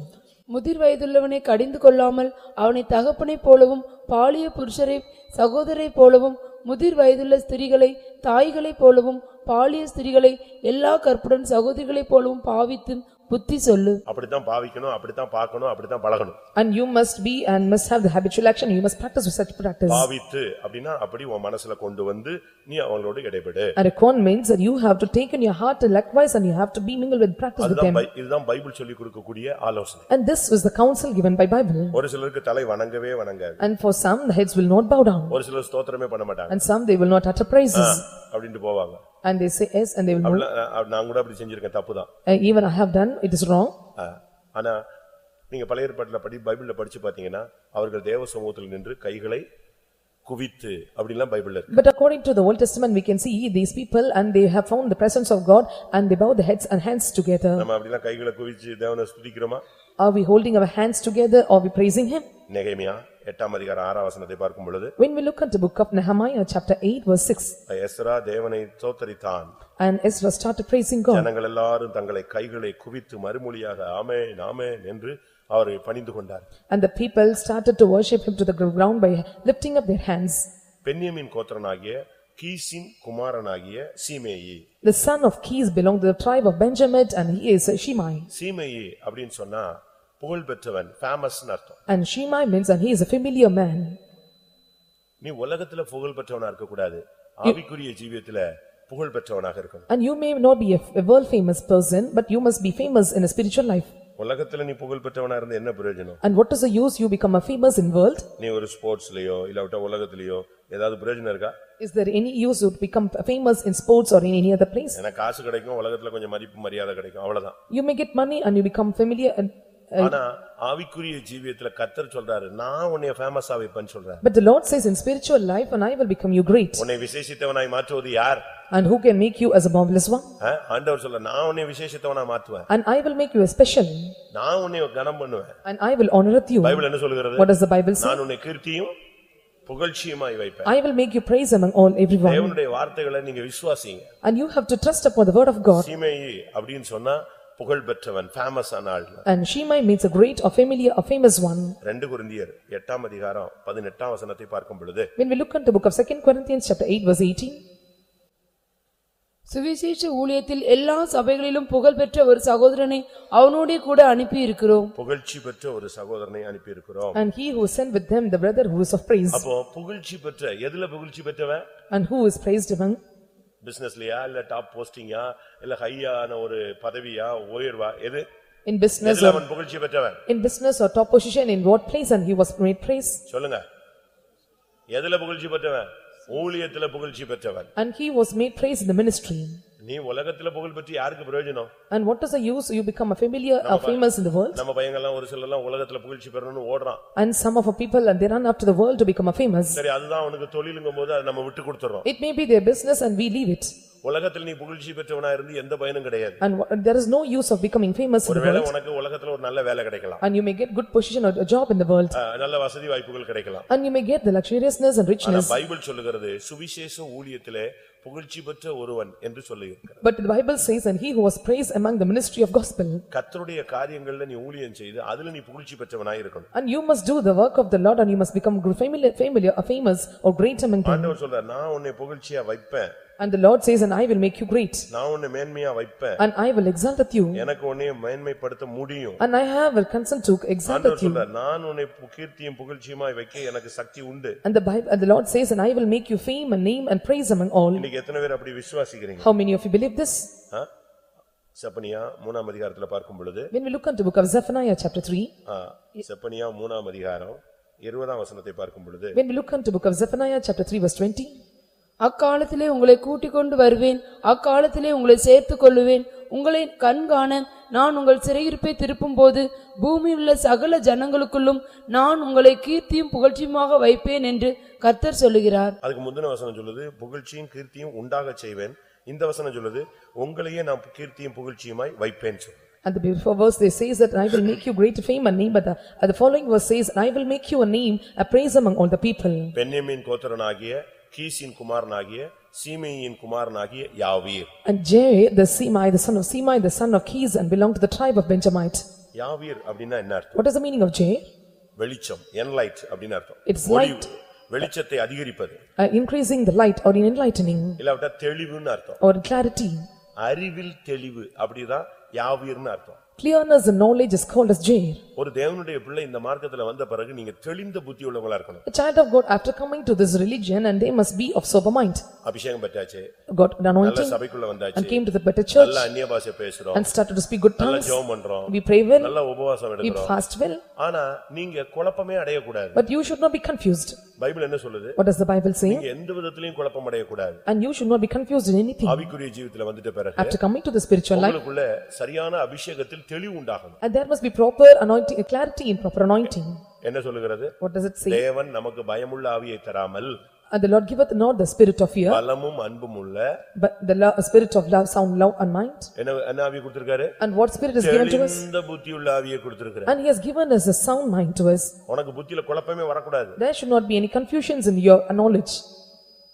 முதிர் வயதுள்ளவனை கடிந்து கொள்ளாமல் அவனை தகப்பனைப் போலவும் பாலிய புருஷரை சகோதரைப் போலவும் முதிர் வயதுள்ள ஸ்திரிகளை தாய்களைப் போலவும் பாலிய ஸ்திரிகளை எல்லா கற்புடன் சகோதரிகளைப் போலவும் பாவித்து புத்தி சொல்லு அப்படித்தான் பாவிக்கணும் அப்படித்தான் பார்க்கணும் அப்படித்தான் பழகணும் And you must be and must have the habitual action, you must practice with such practice. பாவித்து அப்படின்னா அப்படி உன் மனசுல கொண்டு வந்து நீ அவங்களோட இடைபெடு And a con means that you have to take in your heart and likewise and you have to be mingled with practice with அதுதான் them. பை- இதுதான் பைபிள் சொல்லி கொடுக்கக்கூடிய ஆலோசனை And this is the counsel given by Bible. ஒரு சிலருக்கு தலை வணங்கவே வணங்காது And for some, the heads will not bow down. ஒரு சிலர் ஸ்தோத்திரமே பண்ண மாட்டாங்க And some, they will not utter praises. அப்படின்ட்டு போவாங்க And they say yes and they will move. அப்படிலாம் நான் கூட அப்படி செஞ்சிருக்கேன் தப்புதான் Uh, Even I have done, it is wrong. ஆ, ஆனா நீங்க பழைய ஏற்பாட்டுல படி பைபிள்ல படிச்சு பாத்தீங்கன்னா அவர்கள் தேவ சமூகத்தில் நின்று கைகளை குவித்து அப்படிலாம் பைபிள்ல இருக்கு But according to the Old Testament, we can see these people and they have found the presence of God and they bow their heads and hands together. நம்ம அப்படிலாம் கைகளை குவிச்சு தேவனை ஸ்துதிக்கிறோமா Are we holding our hands together? Are we praising him? நெகேமியா எட்டாம் அதிகாரம் ஆறாம் வசனத்தை பார்க்கும் பொழுது When we look at the book of Nehemiah, chapter 8, verse 6, Ezra தேவனை தோத்தரித்தான் and Ezra started praising God. ஜனங்கள் எல்லாரும் தங்களை கைகளை குவித்து மறுமொழியாக ஆமென் ஆமென் என்று அவரை பணிந்து கொண்டார் And the people started to worship him to the ground by lifting up their hands. Benjamin கோத்திரனாகிய கீசின் குமாரனாகிய சீமேயி The son of Keez belonged to the tribe of Benjamin and he is Shimei. சீமேயி அப்படின்னு சொன்னா புகழ் பெற்றவன் ஃபேமஸ் அர்த்தம் And Shimei means and he is a familiar man. நீ உலகத்துல புகழ் பெற்றவனா இருக்க கூடாது ஆவிக்குரிய ஜீவியத்துல புகழ் பெற்றவனாக இருக்கணும் And you may not be a a world famous person, but you must be famous in a spiritual life. உலகத்துல நீ புகழ் பெற்றவனா இருந்த என்ன பிரயோஜனம் And what is the use you become a famous in world? நீ ஒரு ஸ்போர்ட்ஸ்லயோ இல்லாவிட்டா உலகத்திலயோ ஏதாவது பிரயோஜனம் இருக்கா Is there any use to become famous in sports or in any other place? எனக்கு காசு கிடைக்கும் உலகத்துல கொஞ்சம் மதிப்பு மரியாதை கிடைக்கும் அவ்வளவுதான் You may get money and you become familiar and ஆனா ஆவிக்குரிய ஜீவியத்துல கத்தர் சொல்றாரு நான் உன்னைய ஃபேமஸா வைப்பேன்னு சொல்றேன் But the Lord says in spiritual life and I will become you great. உன்னை விசேஷித்தவனாய் மாற்றுவது யார் And who can make you as a marvelous one? ஆண்டவர் சொல்ல நான் உன்னை விசேஷித்தவனா மாற்றுவேன் And I will make you a special நான் உன்னை கனம் பண்ணுவேன் and I will honor you. Bible என்ன சொல்லுகிறது What does the Bible say? நான் உன்னை கீர்த்தியும் புகழ்ச்சியுமாய் வைப்பேன் I will make you praise among all everyone. தேவனுடைய வார்த்தைகளை நீங்க விசுவாசிங்க And you have to trust upon the word of God. சீமேயி அப்படின்னு சொன்னா புகழ் பெற்றவன் ஃபேமஸ் ஆன ஆள் And Shimei means a great or familiar, a famous one. ரெண்டு குருந்தியர் எட்டாம் அதிகாரம் பதினெட்டாம் வசனத்தை பார்க்கும் பொழுது When we look into book of second Corinthians chapter eight verse eighteen. சுவிசேஷ ஊழியத்தில் எல்லா சபைகளிலும் புகழ் பெற்ற ஒரு சகோதரனை அவனோடே கூட அனுப்பி இருக்கிறோம் புகழ்ச்சி பெற்ற ஒரு சகோதரனை அனுப்பியிருக்கிறோம் And he who sent with them the brother who is of praise. அப்போ புகழ்ச்சி பெற்ற எதுல புகழ்ச்சி பெற்றவன் And who is praised among, பிசினஸ்லயா இல்ல டாப் போஸ்டிங்கா இல்ல ஹையான ஒரு பதவியா உயர்வா எது in business எதுல or, அவன் புகழ்ச்சி பெற்றவன் in business or top position, in what place and he was made praise. சொல்லுங்க எதுல புகழ்ச்சி பெற்றவன் ஊழியத்துல புகழ்ச்சி பெற்றவன் And he was made praise in the ministry. நீ உலகத்துல புகழ் பெற்று யாருக்கு பிரயோஜனம் And what is the use you become a familiar or famous in the world? நம்ம பையங்கெல்லாம் ஒரு சிலர்லாம் உலகத்துல புகழ்ச்சி பெறணும்னு ஓடுறான் And some of our people and they run to the world to become a famous. சரி அதுதான் அவனுக்கு தொழிலுங்கும் போது அதை நம்ம விட்டு கொடுத்துறோம் It may be their business and we leave it. உலகத்துல நீ புகழ்ச்சி பெற்றவனா இருந்து எந்த பயனும் கிடையாது And wha- there is no use of becoming famous in the ஒருவேளை world. உனக்கு உலகத்துல ஒரு நல்ல வேலை கிடைக்கலாம் And you may get good position or a job in the world. அஹ், நல்ல வசதி வாய்ப்புகள் கிடைக்கலாம் And you may get the luxuriousness and ஆனா richness. பைபிள் சொல்லுகிறது சுவிசேஷ ஊழியத்திலே புகழ்ச்சி பெற்ற ஒருவன் என்று சொல்லுகிறது But the Bible says, and he who was praised among the ministry of gospel. கர்த்தருடைய காரியங்கள்ல நீ ஊழியம் செய்து அதுல நீ புகழ்ச்சி பெற்றவனாய் இருக்கணும் And you must do the work of the Lord and you must become gr- familiar, familiar, famous or great among them. ஆண்டவர் சொல்றார் நான் உன்னை புகழ்ச்சியா வைப்பேன் And the Lord says, and I will make you great. நான் உன்னை மேன்மையா வைப்பேன் And I will exalt you. எனக்கு உன்னை மேன்மைப்படுத்த முடியும் And I have a consent to exalt ஆண்டவர் you. சொல்றார் நான் உன்னை பு- கீர்த்தியும் புகழ்ச்சியுமாய் வைக்க எனக்கு சக்தி உண்டு And the Bible, and the Lord says, and I will make you fame and name and praise among all. இன்னைக்கு எத்தனை பேர் அப்படி விசுவாசிக்கிறீங்க How many of you believe this? ஆ? செப்பனியா மூணாம் அதிகாரத்துல பார்க்கும் பொழுது When we look into book of Zephaniah chapter three, ஆ, செப்பனியா மூணாம் அதிகாரம் இருபதாம் வசனத்தை பார்க்கும் பொழுது when we look into book of Zephaniah chapter three verse twenty, அக்காலத்திலே உங்களை கூட்டிக் கொண்டு வருவேன். அக்காலத்திலே உங்களை சேர்த்துக் கொள்ளுவேன். உங்களை கண்காண நான் உங்கள் சிறையிருப்பை திருப்பும்போது பூமியிலுள்ள சகல ஜனங்களுக்குள்ளும் நான் உங்களை கீர்த்தியும் புகழ்ச்சியுமாக வைப்பேன் என்று கர்த்தர் சொல்லுகிறார். அதுக்கு முந்தின வசனம் சொல்லுது புகழ்ச்சியும் கீர்த்தியும் உண்டாக செய்வேன். இந்த வசனம் சொல்லுது உங்களையே நான் கீர்த்தியும் புகழ்ச்சியுமாய் வைப்பேன் சொல்லு. And the before verse they says that I will make you great fame and name, but the, and the following verse says, I will make you a name, a praise among all the people. பென்யமீன் கோத்திரனாகிய கீசின் குமாரனாகிய சீமையின் குமாரனாகிய யாவீர் And Jair, the Semai, the son of Semai, the son of Kis, and belonged to the tribe of Benjamite. யாவீர் அப்படின்னா என்ன அர்த்தம் What is the meaning of Jair? வெளிச்சம் என்லைட் அப்படின்னு அர்த்தம் It's ஒளி- light. வெளிச்சத்தை அதிகரிப்பது Uh, increasing the light or in enlightening இல்லாவிட்டா தெளிவுன்னு அர்த்தம் or clarity. அறிவில் தெளிவு அப்படிதான் யாவீர்னு அர்த்தம் Clearness and knowledge is called as Jair. ஒரு தேவனுடைய பிள்ளை இந்த மார்க்கத்துல வந்த பிறகு நீங்க தெளிந்த புத்தி உள்ளவங்களா இருக்கணும் A child of God after coming to this religion and they must be of sober mind. அபிஷேகம் பெற்றாச்சு Got an நல்ல anointing சபைக்குள்ள and வந்தாச்சு came to the better church நல்ல அந்நிய பாஷை பேசுறோம் and started to speak good நல்ல tongues. ஜெபம் பண்றோம் We pray well, நல்ல உபவாசம் we எடுக்கிறோம் fast well, ஆனா நீங்க குழப்பமே அடையக்கூடாது but you should not be confused. Bible என்ன சொல்லுது What does the Bible say? நீங்க எந்த விதத்திலையும் குழப்பம் அடையக்கூடாது And you should not be confused in anything. ஆவிக்குரிய ஜீவித்துல வந்துட்ட பிறகு After coming to the spiritual life, உங்களுக்குள்ள சரியான அபிஷேகத்தில் தெளிவு உண்டாகணும் and there must be proper anointing, clarity in proper anointing. என்ன சொல்லுகிறது What does it say? தேவன் நமக்கு பயமுள்ள ஆவியை தராமல் And the Lord giveth not the spirit of fear, பலமும் அன்பும் உள்ள but the lo- spirit of love, sound love and mind. என்ன என்ன ஆவி கொடுத்திருக்காரு And what spirit is given to us? தெளிந்த புத்தியுள்ள ஆவியை கொடுத்திருக்கிறார் And he has given us a sound mind to us. உனக்கு புத்தியில குழப்பமே வரக்கூடாது There should not be any confusions in your knowledge.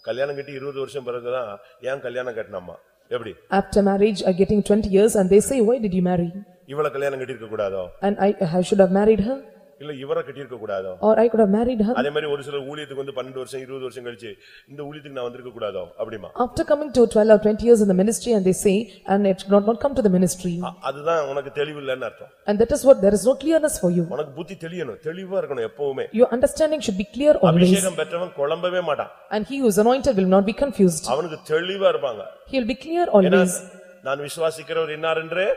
கல்யாணம் கட்டி இருபது வருஷம் பிறகுதான் ஏன் கல்யாணம் கட்டினாமா எப்படி After marriage, are getting twenty years and they say, why did you marry? இவளை கல்யாணம் கட்டியிருக்க கூடாதோ And I, I should have married her இல்ல இவரை கட்டியிருக்க கூடாதோ or I could have married her. அதே மாதிரி ஒரு சிலர் ஊழியத்துக்கு வந்து பன்னெண்டு வருஷம் இருபது வருஷம் கழிச்சு இந்த ஊழியத்துக்கு நான் வந்திருக்க கூடாதோ அப்படிமா After coming to twelve or twenty years in the ministry and they say, and it should not not come to the ministry. அதுதான் உனக்கு தெளிவு இல்லைன்னு அர்த்தம் And that is what, there is no clearness for you. உனக்கு புத்தி தெளியணும் தெளிவா இருக்கணும் எப்பவுமே Your understanding should be clear always. அபிஷேகம் பெற்றவன் குழம்பவே மாட்டான் And he who is anointed will not be confused. அவனுக்கு தெளிவா இருப்பாங்க He will be clear ஏன்னா always. நான் விசுவாசிக்கிறவர் இன்னார் என்று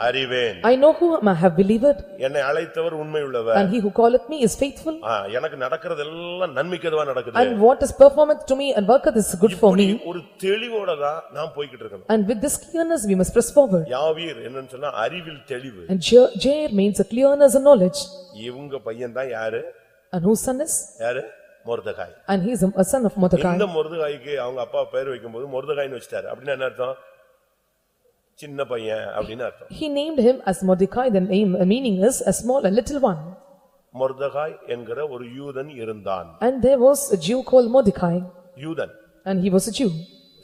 அறிவேன் I know whom I have believed என்னை அழைத்தவர் உண்மை உள்ளவர் and he who calleth me is faithful. ஆ, எனக்கு நடக்கிறதெல்லாம் நன்மைக்குதுவா நடக்குது And what is performance to me and worketh is good for இப்படி me. ஒரு தெளிவோட தான் நான் போய்கிட்டு இருக்கணும் And with this clearness, we must press forward. யாவீர் என்னன்னு சொன்னா அறிவில் தெளிவு And Jair Jair means a clearness and knowledge. இவங்க பையன் தான் யாரு And whose son is? யாரு Mordecai And he is a a son of Mordecai. இந்த மொர்தகாய்க்கு அவங்க அப்பா பேர் வைக்கும்போது மொர்தகாய்னு வச்சிட்டாரு அப்படின்னு என்ன அர்த்தம் சின்ன பையன் அப்படின்னு அர்த்தம் He named him as Mordecai, the name, uh, meaning is a small, a little one. Mordecai என்கிற ஒரு யூதன் இருந்தான் And there was a Jew called Mordecai, யூதன் and he was a Jew.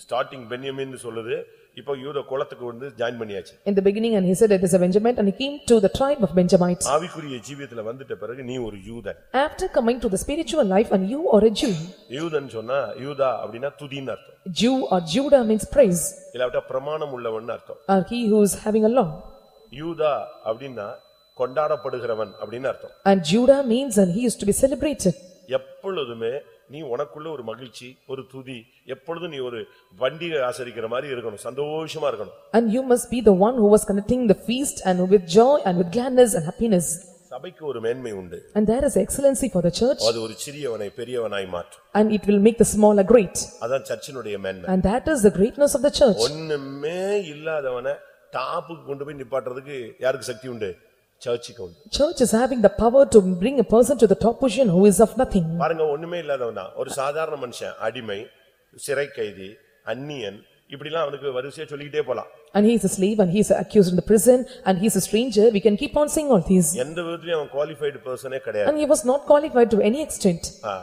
Starting Benjamin சொல்லுது இப்போ யூத குலத்துக்கு வந்து ஜாயின் பண்ணியாச்சு In the beginning, and he said it is a Benjamin, and he came to the tribe of Benjamites. ஆவிக்குரிய ஜீவியத்துல வந்துட்ட பிறகு நீ ஒரு யூதன் After coming to the spiritual life, and you are a Jew. யூதன் சொன்னா யூதா அப்படின்னா துதின்னு அர்த்தம் Jew or Judah means praise, இல்லாவிட்டா பிரமாணம் உள்ளவன் அர்த்தம் or he who is having a law. யூதா அப்படின்னா கொண்டாடப்படுகிறவன் அப்படின்னு அர்த்தம் And Judah means, and he is to be celebrated. எப்பொழுதுமே நீ உனக்குள்ள ஒரு மகிழ்ச்சி ஒரு துதி எப்பொழுதும் நீ ஒரு பண்டிகை ஆசரிக்கிற மாதிரி இருக்கணும் சந்தோஷமா இருக்கணும் And you must be the one who was connecting the feast and with joy and with gladness and happiness. சபைக்கு ஒரு மேன்மை உண்டு And there is excellency for the church, அது ஒரு சிறியவனை பெரியவனாய் மாற்றும் and it will make the smaller great. அதான் சர்ச்சினுடைய மேன்மை And that is the greatness of the church. ஒண்ணுமே இல்லாதவனை டாப்புக்கு கொண்டு போய் நிப்பாட்டுறதுக்கு யாருக்கு சக்தி உண்டு சர்ச்சுக்கு உண்டு Church is having the power to bring a person to the top position who is of nothing. பாருங்க ஒண்ணுமே இல்லாதவன் தான் ஒரு சாதாரண மனுஷன் அடிமை சிறை கைதி அந்நியன் இப்படிலாம் அவனுக்கு வரிசையா சொல்லிக்கிட்டே போலாம் And he is a slave and he is accused in the prison and he is a stranger. We can keep on saying all these. எந்த விதத்திலயும் அவன் குவாலிஃபைடு பர்சனே கிடையாது And he was not qualified to any extent. ஆ,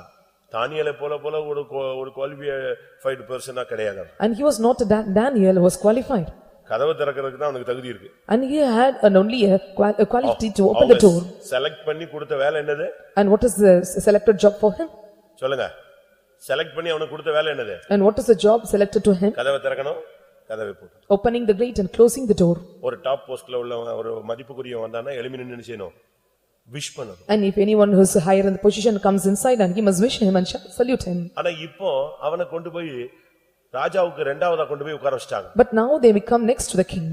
தானியேலை போல போல ஒரு qua- ஒரு qualified பர்சனா கிடையாது அவன். And he was not a Dan- Daniel who was qualified. கதவை திறக்கிறதுக்கு தான் அவனுக்கு தகுதி இருக்கு And he had an only a qual- a quality to open the door. Select பண்ணி கொடுத்த வேலை என்னது And what is the selected job for him? சொல்லுங்க செலக்ட் பண்ணி அவனுக்கு கொடுத்த வேலை என்னது And what is the job selected to him? கதவை திறக்கணும் கதவை போட்டு Opening the gate and closing the door. ஒரு டாப் போஸ்ட்ல உள்ள ஒரு மதிப்புக்குரிய வந்தானா எளிமை நின்னு செய்யணும் விஷ் பண்ணணும் And if anyone who is higher in the position comes inside and he must wish him and shall salute him. ஆனா இப்போ அவனை கொண்டு போய் ராஜாவுக்கு ரெண்டாவதா கொண்டு போய் உட்கார வச்சிட்டாங்க But now they become next to the king.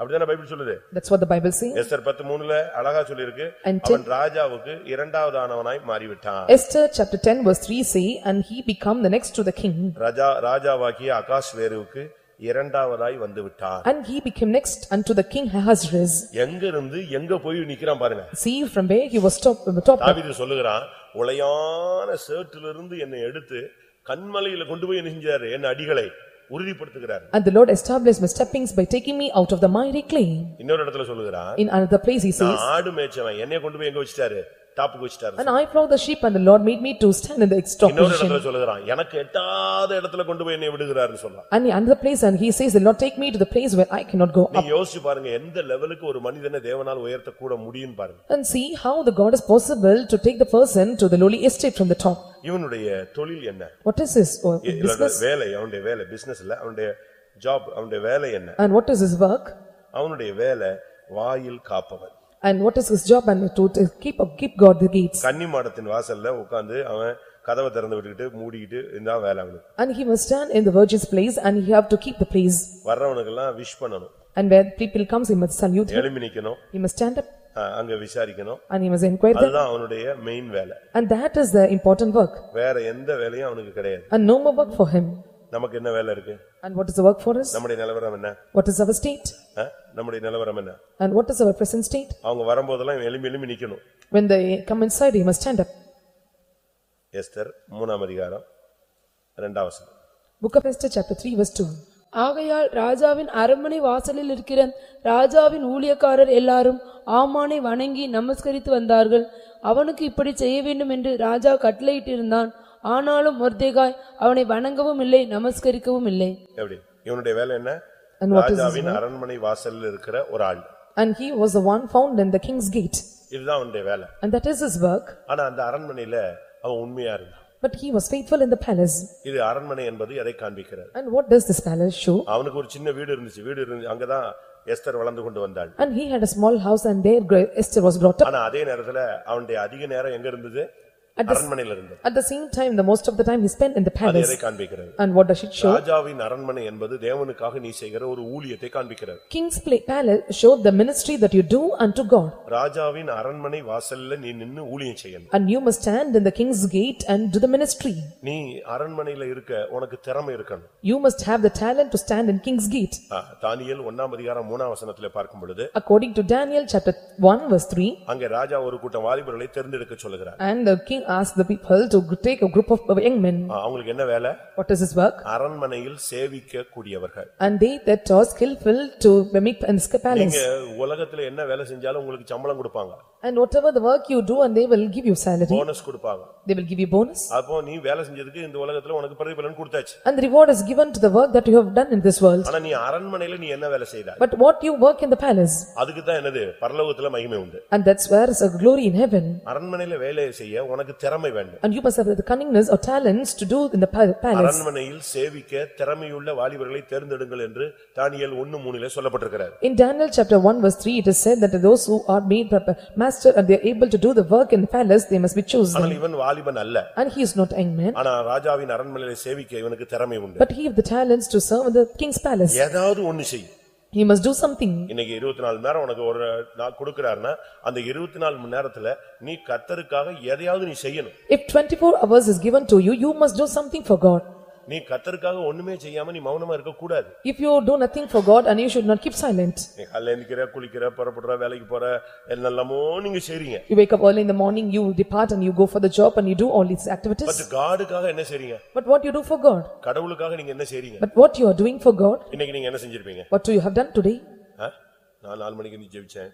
அப்படிதானே பைபிள் சொல்லுது That's what the Bible says. Esther பத்து மூணுல அழகா சொல்லிருக்கு And அவன் ராஜாவுக்கு இரண்டாவது ஆனவனாய் மாறிவிட்டான் Esther chapter 10 verse 3 say, and he become the next to the king. ராஜா ராஜாவாகிய ஆகாஷ் வேருவுக்கு இரண்டாவதாய் வந்து விட்டான் And he became next unto the king Ahasuerus. எங்க இருந்து எங்க போய் நிக்கிறான் பாருங்க See from where he was top, top. தாவீது சொல்லுகிறான் உளையான சேற்றிலிருந்து இருந்து என்னை எடுத்து கண்மலையில கொண்டு போய் என்ன செஞ்சாரு? என் அடிகளை உறுதிப்படுத்துகிறார். And the Lord established my steppings by taking me out of the miry clay. இன்னொரு இடத்துல சொல்லுகிறான் In another place he says, நான் ஆடு மேய்ச்சவன். என்னைய கொண்டு போய் எங்க வச்சிட்டாரு? டாப்புக்கு வச்சிட்டாரு And I flogged the sheep and the Lord made me to stand in the top இன்னொரு position. இடத்துல சொல்லுகிறான் எனக்கு எட்டாத இடத்துல கொண்டு போய் என்னை விடுகிறாருன்னு சொல்றான் And another place and he says, the Lord take me to the place where I cannot go up. நீங்க யோசிச்சு பாருங்க எந்த லெவலுக்கு ஒரு மனிதனை தேவனால் உயர்த்த கூட முடியும் பாருங்க And see how the God is possible to take the person to the lowly estate from the top. இவனுடைய தொழில் என்ன What is his uh, இல்ல, business? வேலை அவனுடைய வேலை பிசினஸ் இல்ல அவனுடைய ஜாப் அவனுடைய வேலை என்ன And what is his work? அவனுடைய வேலை வாயில் காப்பவன் And what is his job and to to keep, keep God the gates. கன்னி மாடத்தின் வாசல்ல உட்கார்ந்து அவன் கதவை திறந்து விட்டுக்கிட்டு மூடிக்கிட்டு இருந்தா வேலை அவனுக்கு And he must stand in the virgin's place and he have to keep the place. வர்றவனுக்கெல்லாம் விஷ் பண்ணணும் And where people comes, he must salute him, எழுப்பி நிக்கணும் he must stand up அஹ், அங்க விசாரிக்கணும் and he must inquire them. அதுதான் அவனுடைய main வேலை And that is the important work. வேற எந்த வேலையும் அவனுக்கு கிடையாது And no more work for him. நமக்கு என்ன வேலை இருக்கு And what is the work for us? நம்முடைய நிலவரம் என்ன What is our state? நம்முடைய நிலவரம் என்ன And what is our present state? அவங்க வரும்போதெல்லாம் இவன் எலும்பி எலும்பி நிக்கணும் When they come inside, he must stand up. Esther மூணாம் அதிகாரம் இரண்டாம் வசனம் Book of Esther, chapter 3, verse 2. ஆகையால் ராஜாவின் அரண்மனை வாசலில் இருக்கிற ராஜாவின் ஊழியக்காரர் எல்லாரும் ஆமானை வணங்கி நமஸ்கரித்து வந்தார்கள் அவனுக்கு இப்படி செய்ய வேண்டும் என்று ராஜா கட்டளையிட்டிருந்தான் ஆனாலும் மொர்தேகாய் அவனை வணங்கவும் இல்லை நமஸ்கரிக்கவும் இல்லை. எப்படி? இவனுடைய வேலை என்ன? And what is his ராஜாவின் அரண்மனை வாசல்ல இருக்கிற ஒரு ஆள். And he was the one found in the king's gate. இதுதான் அவனுடைய வேலை. And that is his work. ஆனா அந்த அரண்மனையில அவன் உண்மையா இருந்தான். But he was faithful in the palace. இது அரண்மனை என்பது எதை காண்பிக்கிறது? And what does this palace show? அவனுக்கு ஒரு சின்ன வீடு இருந்துச்சு. வீடு இருந்து அங்கதான் எஸ்தர் வளர்ந்து கொண்டு வந்தாள். And he had a small house and there Gra- Esther was brought up. ஆனா அதே நேரத்துல அவனுடைய அதிக நேரம் எங்க இருந்தது? அரண்மனையில இருந்தது at the same time, the most of the time he spent in the அது palace. எதை காண்பிக்கிறது And what does it show? ராஜாவின் அரண்மனை என்பது தேவனுக்காக நீ செய்கிற ஒரு ஊழியத்தை காண்பிக்கிறது King's pla- palace showed the ministry that you do unto God. ராஜாவின் அரண்மனை வாசல்ல நீ நின்னு ஊழியம் செய்யணும் And you must stand in the king's gate and do the ministry. நீ அரண்மனையில இருக்க உனக்கு திறமை இருக்கணும் You must have the talent to stand in king's gate. ஆ, தானியேல் ஒன்னாம் அதிகாரம் மூணாம் வசனத்துல பார்க்கும் பொழுது According to Daniel chapter 1 verse 3, அங்கே ராஜா ஒரு கூட்டம் வாலிபர்களை தேர்ந்தெடுக்க சொல்லுகிறார் and the king, asked the people to take a group of young men. அவங்களுக்கு என்ன வேலை What is his work? அரண்மனையில் சேவிக்க கூடியவர்கள் And they that are skillful to make and skip நீங்க palace. உலகத்துல என்ன வேலை செஞ்சாலும் உங்களுக்கு சம்பளம் கொடுப்பாங்க And whatever the work you do and they will give you salary. Bonus கொடுப்பாங்க They will give you bonus. அப்போ நீ வேலை செஞ்சதுக்கு இந்த உலகத்துல உனக்கு பிரதிபலன் கொடுத்தாச்சு And the reward is given to the work that you have done in this world. ஆனா நீ அரண்மனையில நீ என்ன வேலை செய்தாய் But what you work in the palace, அதுக்கு தான் என்னது பரலோகத்துல மகிமை உண்டு and that's where is a glory in heaven. அரண்மனையில வேலையை செய்ய உனக்கு திறமை வேண்டும் And you must have the cunningness or talents to do in the pa- palace. அரண்மனையில் சேவிக்க திறமையுள்ள வாலிபர்களை தேர்ந்தெடுங்கள் என்று தானியேல் ஒன்னு மூணிலே சொல்லப்பட்டிருக்கிறார் In Daniel chapter 1 verse 3, it is said that those who are made master and they are able to do the work in the palace, they must be chosen. ஆனால் இவன் வாலிபன் அல்ல And he is not young man, ஆனா ராஜாவின் அரண்மனையில சேவிக்க இவனுக்கு திறமை உண்டு but he have the talents to serve in the king's palace. ஏதாவது ஒண்ணு செய் He must do something. இன்னைக்கு இருபத்தி நாலு மணி நேரம் உனக்கு ஒரு நாள் கொடுக்கறாருன்னா அந்த இருபத்தி நாலு மணி நேரத்துல நீ கத்தருக்காக எதையாவது நீ செய்யணும் If twenty-four hours is given to you, you must do something for God. நீ கத்தருக்காக ஒண்ணுமே செய்யாம நீ மௌனமா இருக்க கூடாது If you do nothing for God and you should not keep silent. நீ காலைல எந்திக்கிற குளிக்கிற புறப்படுற வேலைக்கு போற என்னெல்லாமோ நீங்க செய்றீங்க You wake up early in the morning, you depart and you go for the job and you do all these but activities. காடுக்காக என்ன செய்றீங்க But what you do for God? கடவுளுக்காக நீங்க என்ன செய்றீங்க But what you are doing for God? இன்னைக்கு நீங்க என்ன செஞ்சிருப்பீங்க What do you have done today? ஆ? நான் நாலு மணிக்கு நீ ஜெபிச்சேன்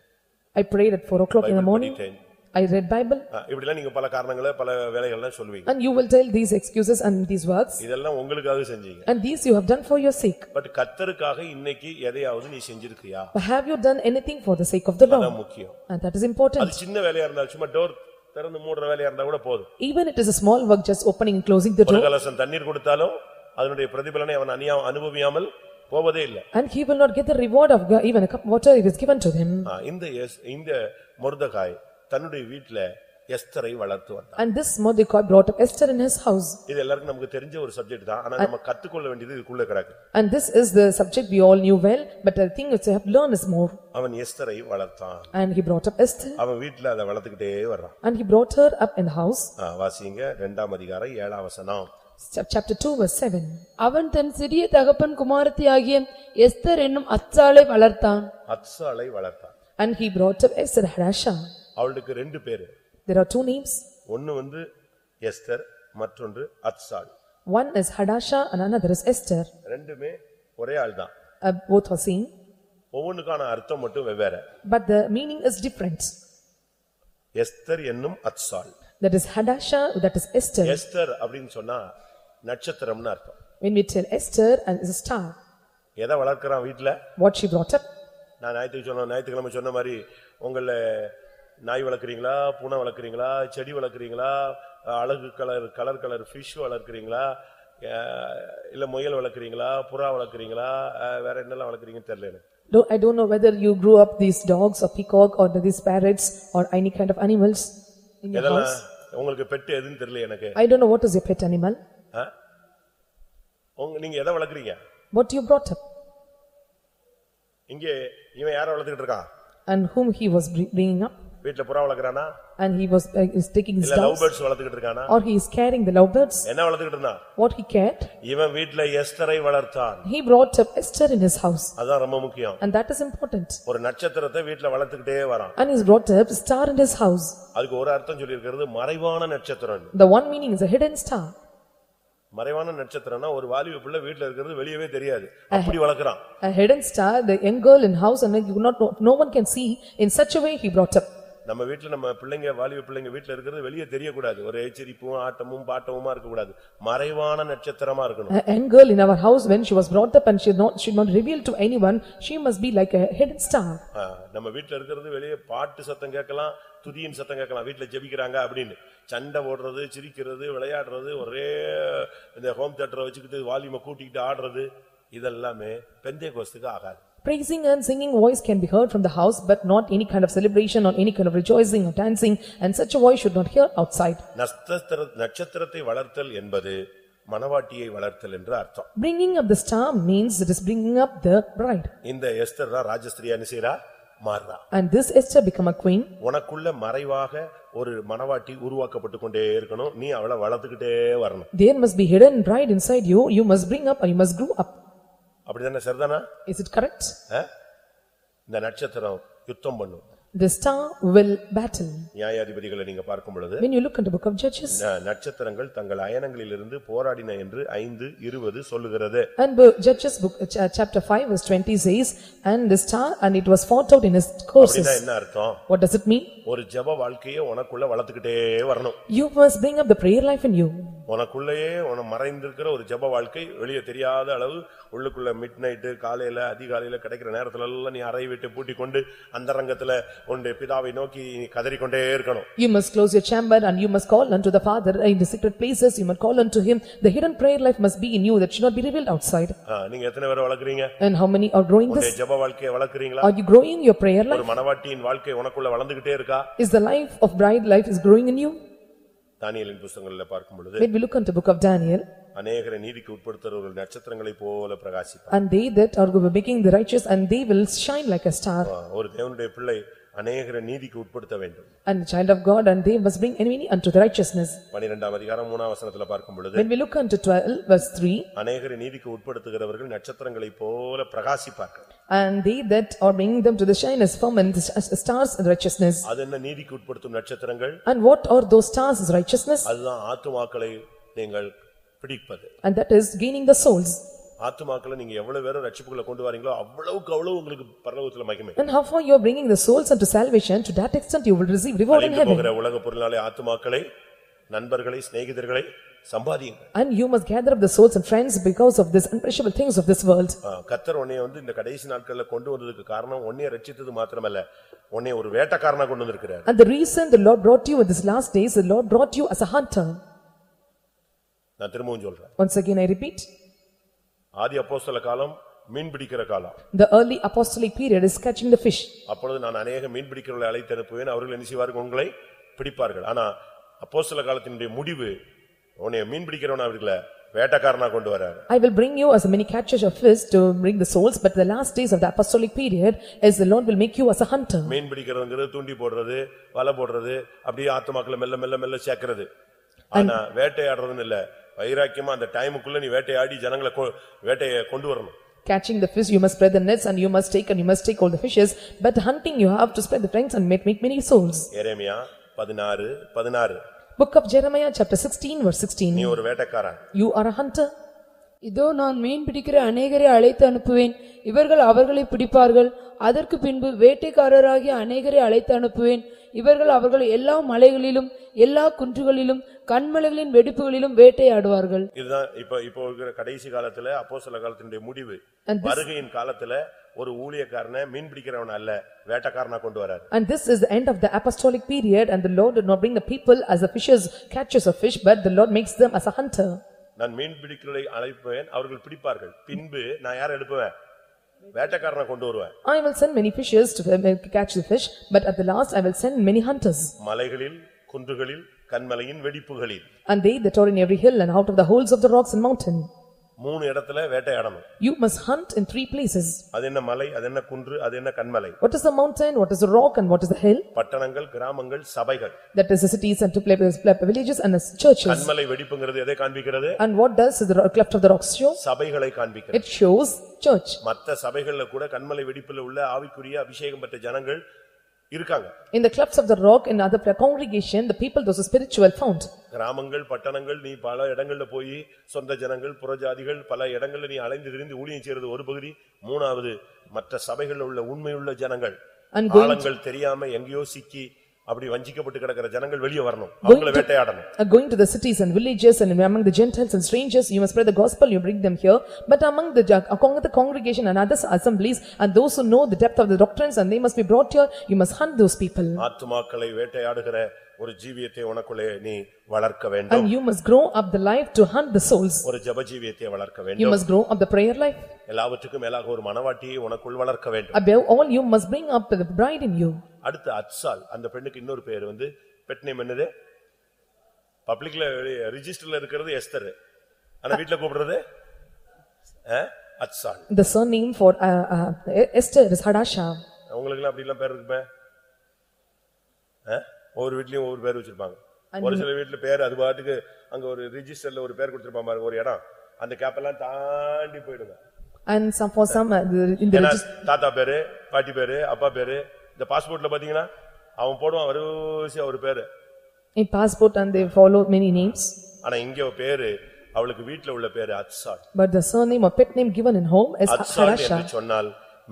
I prayed at four o'clock in the Bible morning. படித்தேன் I read Bible. இப்படிலாம் நீங்க பல காரணங்களை பல வேலைகள்லாம் சொல்லுவீங்க And you will tell these excuses and these words. இதெல்லாம் உங்களுக்காக செஞ்சீங்க And these you have done for your sake. But கத்தருக்காக இன்னைக்கு எதையாவது நீ செஞ்சிருக்கியா But have you done anything for the sake of the அதான் Lord? முக்கியம் And that is அது important. சின்ன வேலையா இருந்தா சும்மா டோர் திறந்து மூடுற வேலையா இருந்தா கூட போதும் Even it is a small work just opening and closing the ஒரு door. கலசம் தண்ணீர் கொடுத்தாலும் அதனுடைய பிரதிபலனை அவன் அணியா அனுபவியாமல் போவதே இல்லை And he will not get the reward of even a cup of water if is given to him. இந்த இந்த மொர்தகாய் தன்னுடைய வீட்டுல எஸ்தரை வளர்த்து வந்தான் And this Mordecai brought up Esther in his house. இது எல்லாருக்கும் நமக்கு தெரிஞ்ச ஒரு சப்ஜெக்ட் தான் ஆனா நம்ம கத்துக்கொள்ள வேண்டியது இதுக்குள்ள கிடக்கு And this is the subject we all knew well, but the thing which I have learned is more. அவன் எஸ்தரை வளர்த்தான் And he brought up Esther, அவன் வீட்டுல அதை வளர்த்துக்கிட்டே வர்றான் and he brought her up in the house. ஆ, வாசிங்க ரெண்டாம் அதிகாரம் ஏழாம் வசனம் Chap- Chapter 2 verse 7. அவன் தன் சிறிய தகப்பன் குமாரத்தியாகிய எஸ்தர் என்னும் அச்சாளை வளர்த்தான் அத்சாலை வளர்த்தான் And he brought up Esther Hadasha. அவளுக்கு ரெண்டு பேரு There are two names. ஒன்னு வந்து எஸ்தர் மற்றொன்று அத்சால் One is Hadasha and another is Esther. ரெண்டுமே ஒரே ஆள் தான் Uh, Both are seen, ஒவ்வொன்றுக்கான அர்த்தம் மட்டும் வெவ்வேறு but the meaning is different. Esther என்னும் அத்சால் That is Hadasha, that is Esther. Esther அப்படின்னு சொன்னா நட்சத்திரம்னு அர்த்தம் When we tell Esther and is a star, எதை வளர்க்கறான் வீட்டுல what she brought up. நான் ஞாயிற்றுக்கு சொன்ன ஞாயிற்றுக்கிழமை சொன்ன மாதிரி உங்கள நாய் வளர்க்குறீங்களா பூனை வளர்க்குறீங்களா செடி வளர்க்குறீங்களா அழகு கலர் கலர் கலர் ஃபிஷ் வளர்க்குறீங்களா அஹ், இல்ல முயல் வளர்க்குறீங்களா புறா வளர்க்குறீங்களா அஹ், வேற என்னெல்லாம் வளர்க்குறீங்கன்னு தெரியல எனக்கு Don't- I don't know whether you grew up these dogs or peacock or these parrots or any kind of animals in your இதெல்லாம் house. உங்களுக்கு பெட்டு எதுன்னு தெரியல எனக்கு I don't know what is your pet animal, ஆ? உங்க நீங்க எதை வளர்க்குறீங்க what you brought up இங்கே இவன் யாரை வளர்த்துக்கிட்டு இருக்கான் and whom he was br- bringing up வீட்டுல புறா வளர்க்குறானா and he was uh, is taking his இல்ல லவ் dogs பேர்ட்ஸ் வளர்த்துக்கிட்டு இருக்கானா or he is carrying the lovebirds. என்ன வளர்த்துக்கிட்டு இருந்தான் What he cared, இவன் வீட்டுல எஸ்தரை வளர்த்தான் he brought up Esther in his house அதான் ரொம்ப முக்கியம் and that is important. ஒரு நட்சத்திரத்தை வீட்டுல வளர்த்துக்கிட்டே வரான் And he's brought up star in his house. அதுக்கு ஒரு அர்த்தம் சொல்லியிருக்கிறது மறைவான நட்சத்திரம் The one meaning is a hidden star. மறைவான நட்சத்திரம்னா ஒரு வாலிப பிள்ளை வீட்டுல இருக்கிறது வெளியவே தெரியாது அப்படி வளர்க்கறான் A hidden star, the young girl in house and you not, know- no one can see in such a way he brought up. நம்ம வீட்டுல நம்ம பிள்ளைங்க வாலிப பிள்ளைங்க வீட்டுல இருக்கிறது வெளியே தெரியக்கூடாது. ஒரு சிரிப்பும் ஆட்டமும் பாட்டமுமா இருக்கக்கூடாது. மறைவான நட்சத்திரமா இருக்கணும். A young girl in our house when she was brought up and she not, she not revealed to anyone, she must be like a hidden star. ஆ, நம்ம வீட்டுல இருக்கிறது வெளியே பாட்டு சத்தம் கேட்கலாம் துதியின் சத்தம் கேட்கலாம். வீட்டுல ஜெபிக்கிறாங்க அப்படின்னு. சண்டை ஓடுறது சிரிக்கிறது விளையாடுறது ஒரே இந்த ஹோம் தியேட்டரை வச்சுக்கிட்டு வால்யூமை கூட்டிக்கிட்டு ஆடுறது இதெல்லாமே பெந்தே கோஸ்துக்கு ஆகாது. Praising and singing voice can be heard from the house, but not any kind of celebration or any kind of rejoicing or dancing, and such a voice should not hear outside. நட்சத்திர நட்சத்திரத்தை வளர்த்தல் என்பது மணவாட்டியை வளர்த்தல் என்று அர்த்தம் Bringing up the star means it is bringing up the bride. இந்த Esther தான் ராஜஸ்திரியா என்ன செய்றா மாறுறா And this Esther become a queen, உனக்குள்ள மறைவாக ஒரு மணவாட்டி உருவாக்கப்பட்டு கொண்டே இருக்கணும் நீ அவளை வளர்த்துக்கிட்டே வரணும் there must be hidden bride inside you, you must bring up or you must grow up. அப்படிதானே சரிதானா Is it correct? ஆ? இந்த நட்சத்திரம் யுத்தம் பண்ணும் The star will battle. நியாயாதிபதிகளை நீங்க பார்க்கும் பொழுது When you look into book of Judges, ந- நட்சத்திரங்கள் தங்கள் அயனங்களிலிருந்து போராடின என்று ஐந்து இருபது சொல்லுகிறது and bo- Judges book, uh, cha- chapter five verse twenty says, "And the star, and it was fought out in his அப்படின்னா courses." என்ன அர்த்தம் What does it mean? ஒரு ஜெப வாழ்க்கையை உனக்குள்ள வளர்த்துக்கிட்டே வரணும் You must bring up the prayer life in you. உனக்குள்ளேயே உன மறைந்திருக்கிற ஒரு ஜெப வாழ்க்கை வெளியே தெரியாத அளவு உள்ளுக்குள்ள மிட் நைட்டு காலையில அதிகாலையில கிடைக்கிற நேரத்துல எல்லாம் நீ அறை விட்டு பூட்டிக் கொண்டு அந்த ரங்கத்துல உன்னுடைய பிதாவை நோக்கி கதறிக்கொண்டே இருக்கணும் You must close your chamber and you must call unto the Father in the secret places, you must call unto him. The hidden prayer life must be in you, that should not be revealed outside. ஆ, நீங்க எத்தனை பேரை வளர்க்குறீங்க And how many are growing உன்னுடைய this? ஜெப வாழ்க்கையை வளர்க்குறீங்களா Are you growing your prayer ஒரு life? மனவாட்டியின் வாழ்க்கை உனக்குள்ள வளர்ந்துகிட்டே இருக்கா Is the life of bride life is growing in you? தானியலின் புஸ்தகங்கள்ல பார்க்கும் பொழுது When we look into book of Daniel, அநேகரை நீதிக்கு உட்படுத்துறவர்கள் நட்சத்திரங்களைப் போல பிரகாசிப்பார் and they that are making the righteous and they will shine like a star. ஒரு தேவனுடைய பிள்ளை அநேகரை நீதிக்கு உட்படுத்த வேண்டும் And the child of God and they must bring enemy unto the righteousness. பனிரெண்டாம் அதிகாரம் மூணாம் வசனத்துல பார்க்கும் பொழுது When we look unto twelve verse three, அநேகரை நீதிக்கு உட்படுத்துகிறவர்கள் நட்சத்திரங்களைப் போல பிரகாசிப்பார்கள் and they that are bringing them to the shine as firmament as stars in righteousness. அது என்ன நீதிக்கு உட்படுத்தும் நட்சத்திரங்கள் And what are those stars as righteousness? அதுதான் ஆத்துமாக்களை நீங்கள் பிடிப்பது And that is gaining the souls. ஆத்துமாக்களை நீங்க எவ்வளவு பேரும் ரட்சிப்புகளை கொண்டு வரீங்களோ அவ்வளவுக்கு அவ்வளவு உங்களுக்கு பரலோகத்துல மகிமை And how far you are bringing the souls unto salvation, to that extent you will receive reward in அழிந்து heaven. போகிற உலக பொருளாலே ஆத்துமாக்களை நண்பர்களை சிநேகிதர்களை சம்பாதியுங்கள் And you must gather up the souls and friends because of this unperishable things of this world. ஆ, கர்த்தர் உன்னைய வந்து இந்த கடைசி நாட்கள்ல கொண்டு வந்ததுக்கு காரணம் உன்னைய ரட்சித்தது மாத்திரமல்ல உன்னைய ஒரு வேட்டக்காரனா கொண்டு வந்திருக்கிறார் And the reason the Lord brought you in these last days, the Lord brought you as a hunter. நான் திரும்பவும் சொல்றேன் Once again I repeat, ஆதி அப்போஸ்தல காலம் மீன் பிடிக்கிற காலம். The early apostolic period is catching the fish. அப்பொழுது நான் அநேக மீன் பிடிக்கிறவர்களை அழைத்து அனுப்புவேன். அவர்கள் என்ன செய்வார்கள்? உங்களை பிடிப்பார்கள். ஆனா அப்போஸ்தல காலத்தினுடைய முடிவு உன்னைய மீன் பிடிக்கிறவன் அவர்களை வேட்டக்காரனா கொண்டு வராரு. I will bring you as many catchers of fish to bring the souls, but the last days of the apostolic period is the Lord will make you as a hunter. மீன் பிடிக்கிறதுங்கிறது தூண்டி போடுறது வலை போடுறது அப்படியே ஆத்துமாக்களை மெல்ல மெல்ல மெல்ல சேர்க்கிறது. ஆனா வேட்டையாடுறதுன்னு இல்ல. வைராக்கியமா அந்த டைமுக்குள்ள நீ வேட்டையாடி ஜனங்களை கொ- வேட்டையை கொண்டு வரணும் Catching the fish, you must spread the nets and you must take and you must take all the fishes, but hunting you have to spread the friends and make, make many souls. எரேமியா பதினாறு பதினாறு Book of Jeremiah, chapter sixteen, verse நீ sixteen. ஒரு வேட்டைக்காரன் You are a hunter. இதோ நான் மீன் பிடிக்கிற அநேகரை அழைத்து அனுப்புவேன் இவர்கள் அவர்களை பிடிப்பார்கள் அதற்கு பின்பு வேட்டைக்காரராகிய அநேகரை அழைத்து அனுப்புவேன் இவர்கள் அவர்கள் எல்லா மலைகளிலும் எல்லா குன்றுகளிலும் கண்மலைகளின் வெடிப்புகளிலும் வேட்டையாடுவார்கள். இதுதான் இப்ப இப்போ இருக்கிற கடைசி காலத்துல அப்போஸ்தல காலத்தினுடைய முடிவு. வருகையின் காலத்துல ஒரு ஊழியக்காரனை மீன் பிடிக்கிறவன் அல்ல வேட்டைக்காரனா கொண்டு வராரு. And this is the end of the apostolic period and the Lord did not bring the people as the fishers, catchers of fish, but the Lord makes them as a hunter. நான் மீன் பிடிக்கிறதை அழைப்பேன் அவர்கள் பிடிப்பார்கள். பின்பு நான் யாரை எடுப்புவேன் வேட்டைக்காரனை கொண்டு வருவேன் I will send many fishers to uh, catch the fish, but at the last I will send many hunters. மலைகளில் குன்றுகளில் கண்மலையின் வெடிப்புகளில் And they that are in every hill and out of the holes of the rocks and mountain. மூணு இடத்துல வேட்டையாடணும் You must hunt in three places. அது என்ன மலை அது என்ன குன்று அது என்ன கண்மலை What is the mountain, what is the rock and what is the hill? பட்டணங்கள் கிராமங்கள் சபைகள் That is the cities and two pla- pla- villages and the churches. கண்மலை வெடிப்புங்கிறது எதை காண்பிக்கிறது And what does the ro- cleft of the rocks show? சபைகளை காண்பிக்கிறது It shows church. மத்த சபைகள்ல கூட கண்மலை வெடிப்புல உள்ள ஆவிக்குரிய அபிஷேகம் பெற்ற ஜனங்கள் இருக்காங்க. In the clefts of the rock in other congregation, the people those spiritual found. கிராமங்கள் பட்டணங்கள் நீ பல இடங்கள்ல போய் சொந்த ஜனங்கள் புறஜாதிகள் பல இடங்கள்ல நீ அலைந்து திரிந்து ஊழியம் செய்யறது ஒரு பகுதி. மூணாவது மற்ற சபைகள்ல உள்ள உண்மையுள்ள ஜனங்கள். ஆழங்கள் தெரியாம எங்கேயோ சிக்கி அப்படி வஞ்சிக்கப்பட்டு கிடக்கிற ஜனங்கள் வெளியே வரணும் அவங்கள வேட்டையாடணும் Uh, Going to the cities and villages and among the Gentiles and strangers, you must spread the gospel, you bring them here. But among the, among the congregation and other assemblies, and those who know the depth of the doctrines, and they must be brought here, you must hunt those people. ஆத்துமாக்களை வேட்டையாடுகிற ஒரு ஜீவியத்தை உனக்குள்ளே நீ வளர்க்க வேண்டும் And you must grow up the life to hunt the souls. ஒரு ஜெப ஜீவியத்தை வளர்க்க You வேண்டும் must grow up the prayer life. எல்லாவற்றுக்கும் மேலாக ஒரு மனவாட்டியை உனக்குள் வளர்க்க வேண்டும் Above all, you must bring up the bride in you. அடுத்து அத்சால் அந்த பெண்ணுக்கு இன்னொரு பேர் வந்து பெட் நேம் என்னது? பப்ளிக்ல ரிஜிஸ்டர்ல இருக்கிறது எஸ்தர். ஆனா வீட்ல கூப்பிடுறது? அஹ், அத்சால் The surname for uh, uh, Esther is Hadasha. உங்களுக்கு எல்லாம் அப்படி எல்லாம் பேர் இருக்குமே? ஒவ்வொரு வீட்லயும் ஒவ்வொரு பேர் வச்சிருப்பாங்க. ஒரு சில வீட்ல பேர் அது பாட்டுக்கு அங்க ஒரு ரிஜிஸ்டர்ல ஒரு பேர் கொடுத்திருப்பாங்க பாருங்க ஒரு இடம். அந்த கேப்பெல்லாம் தாண்டி போயிடுங்க. And some, for some, uh, in the தாத்தா பேரு பாட்டி பேரு அப்பா பேரு இந்த பாஸ்போர்ட்ல பாத்தீங்கன்னா அவன் போடுவான் வரிசையா ஒரு பேரு In passport and they follow many names, ஆனா இங்க பேரு அவளுக்கு வீட்டுல உள்ள பேரு அத்சால் but the surname or pet name given in home is அத்சால் என்று Harasha. சொன்னால்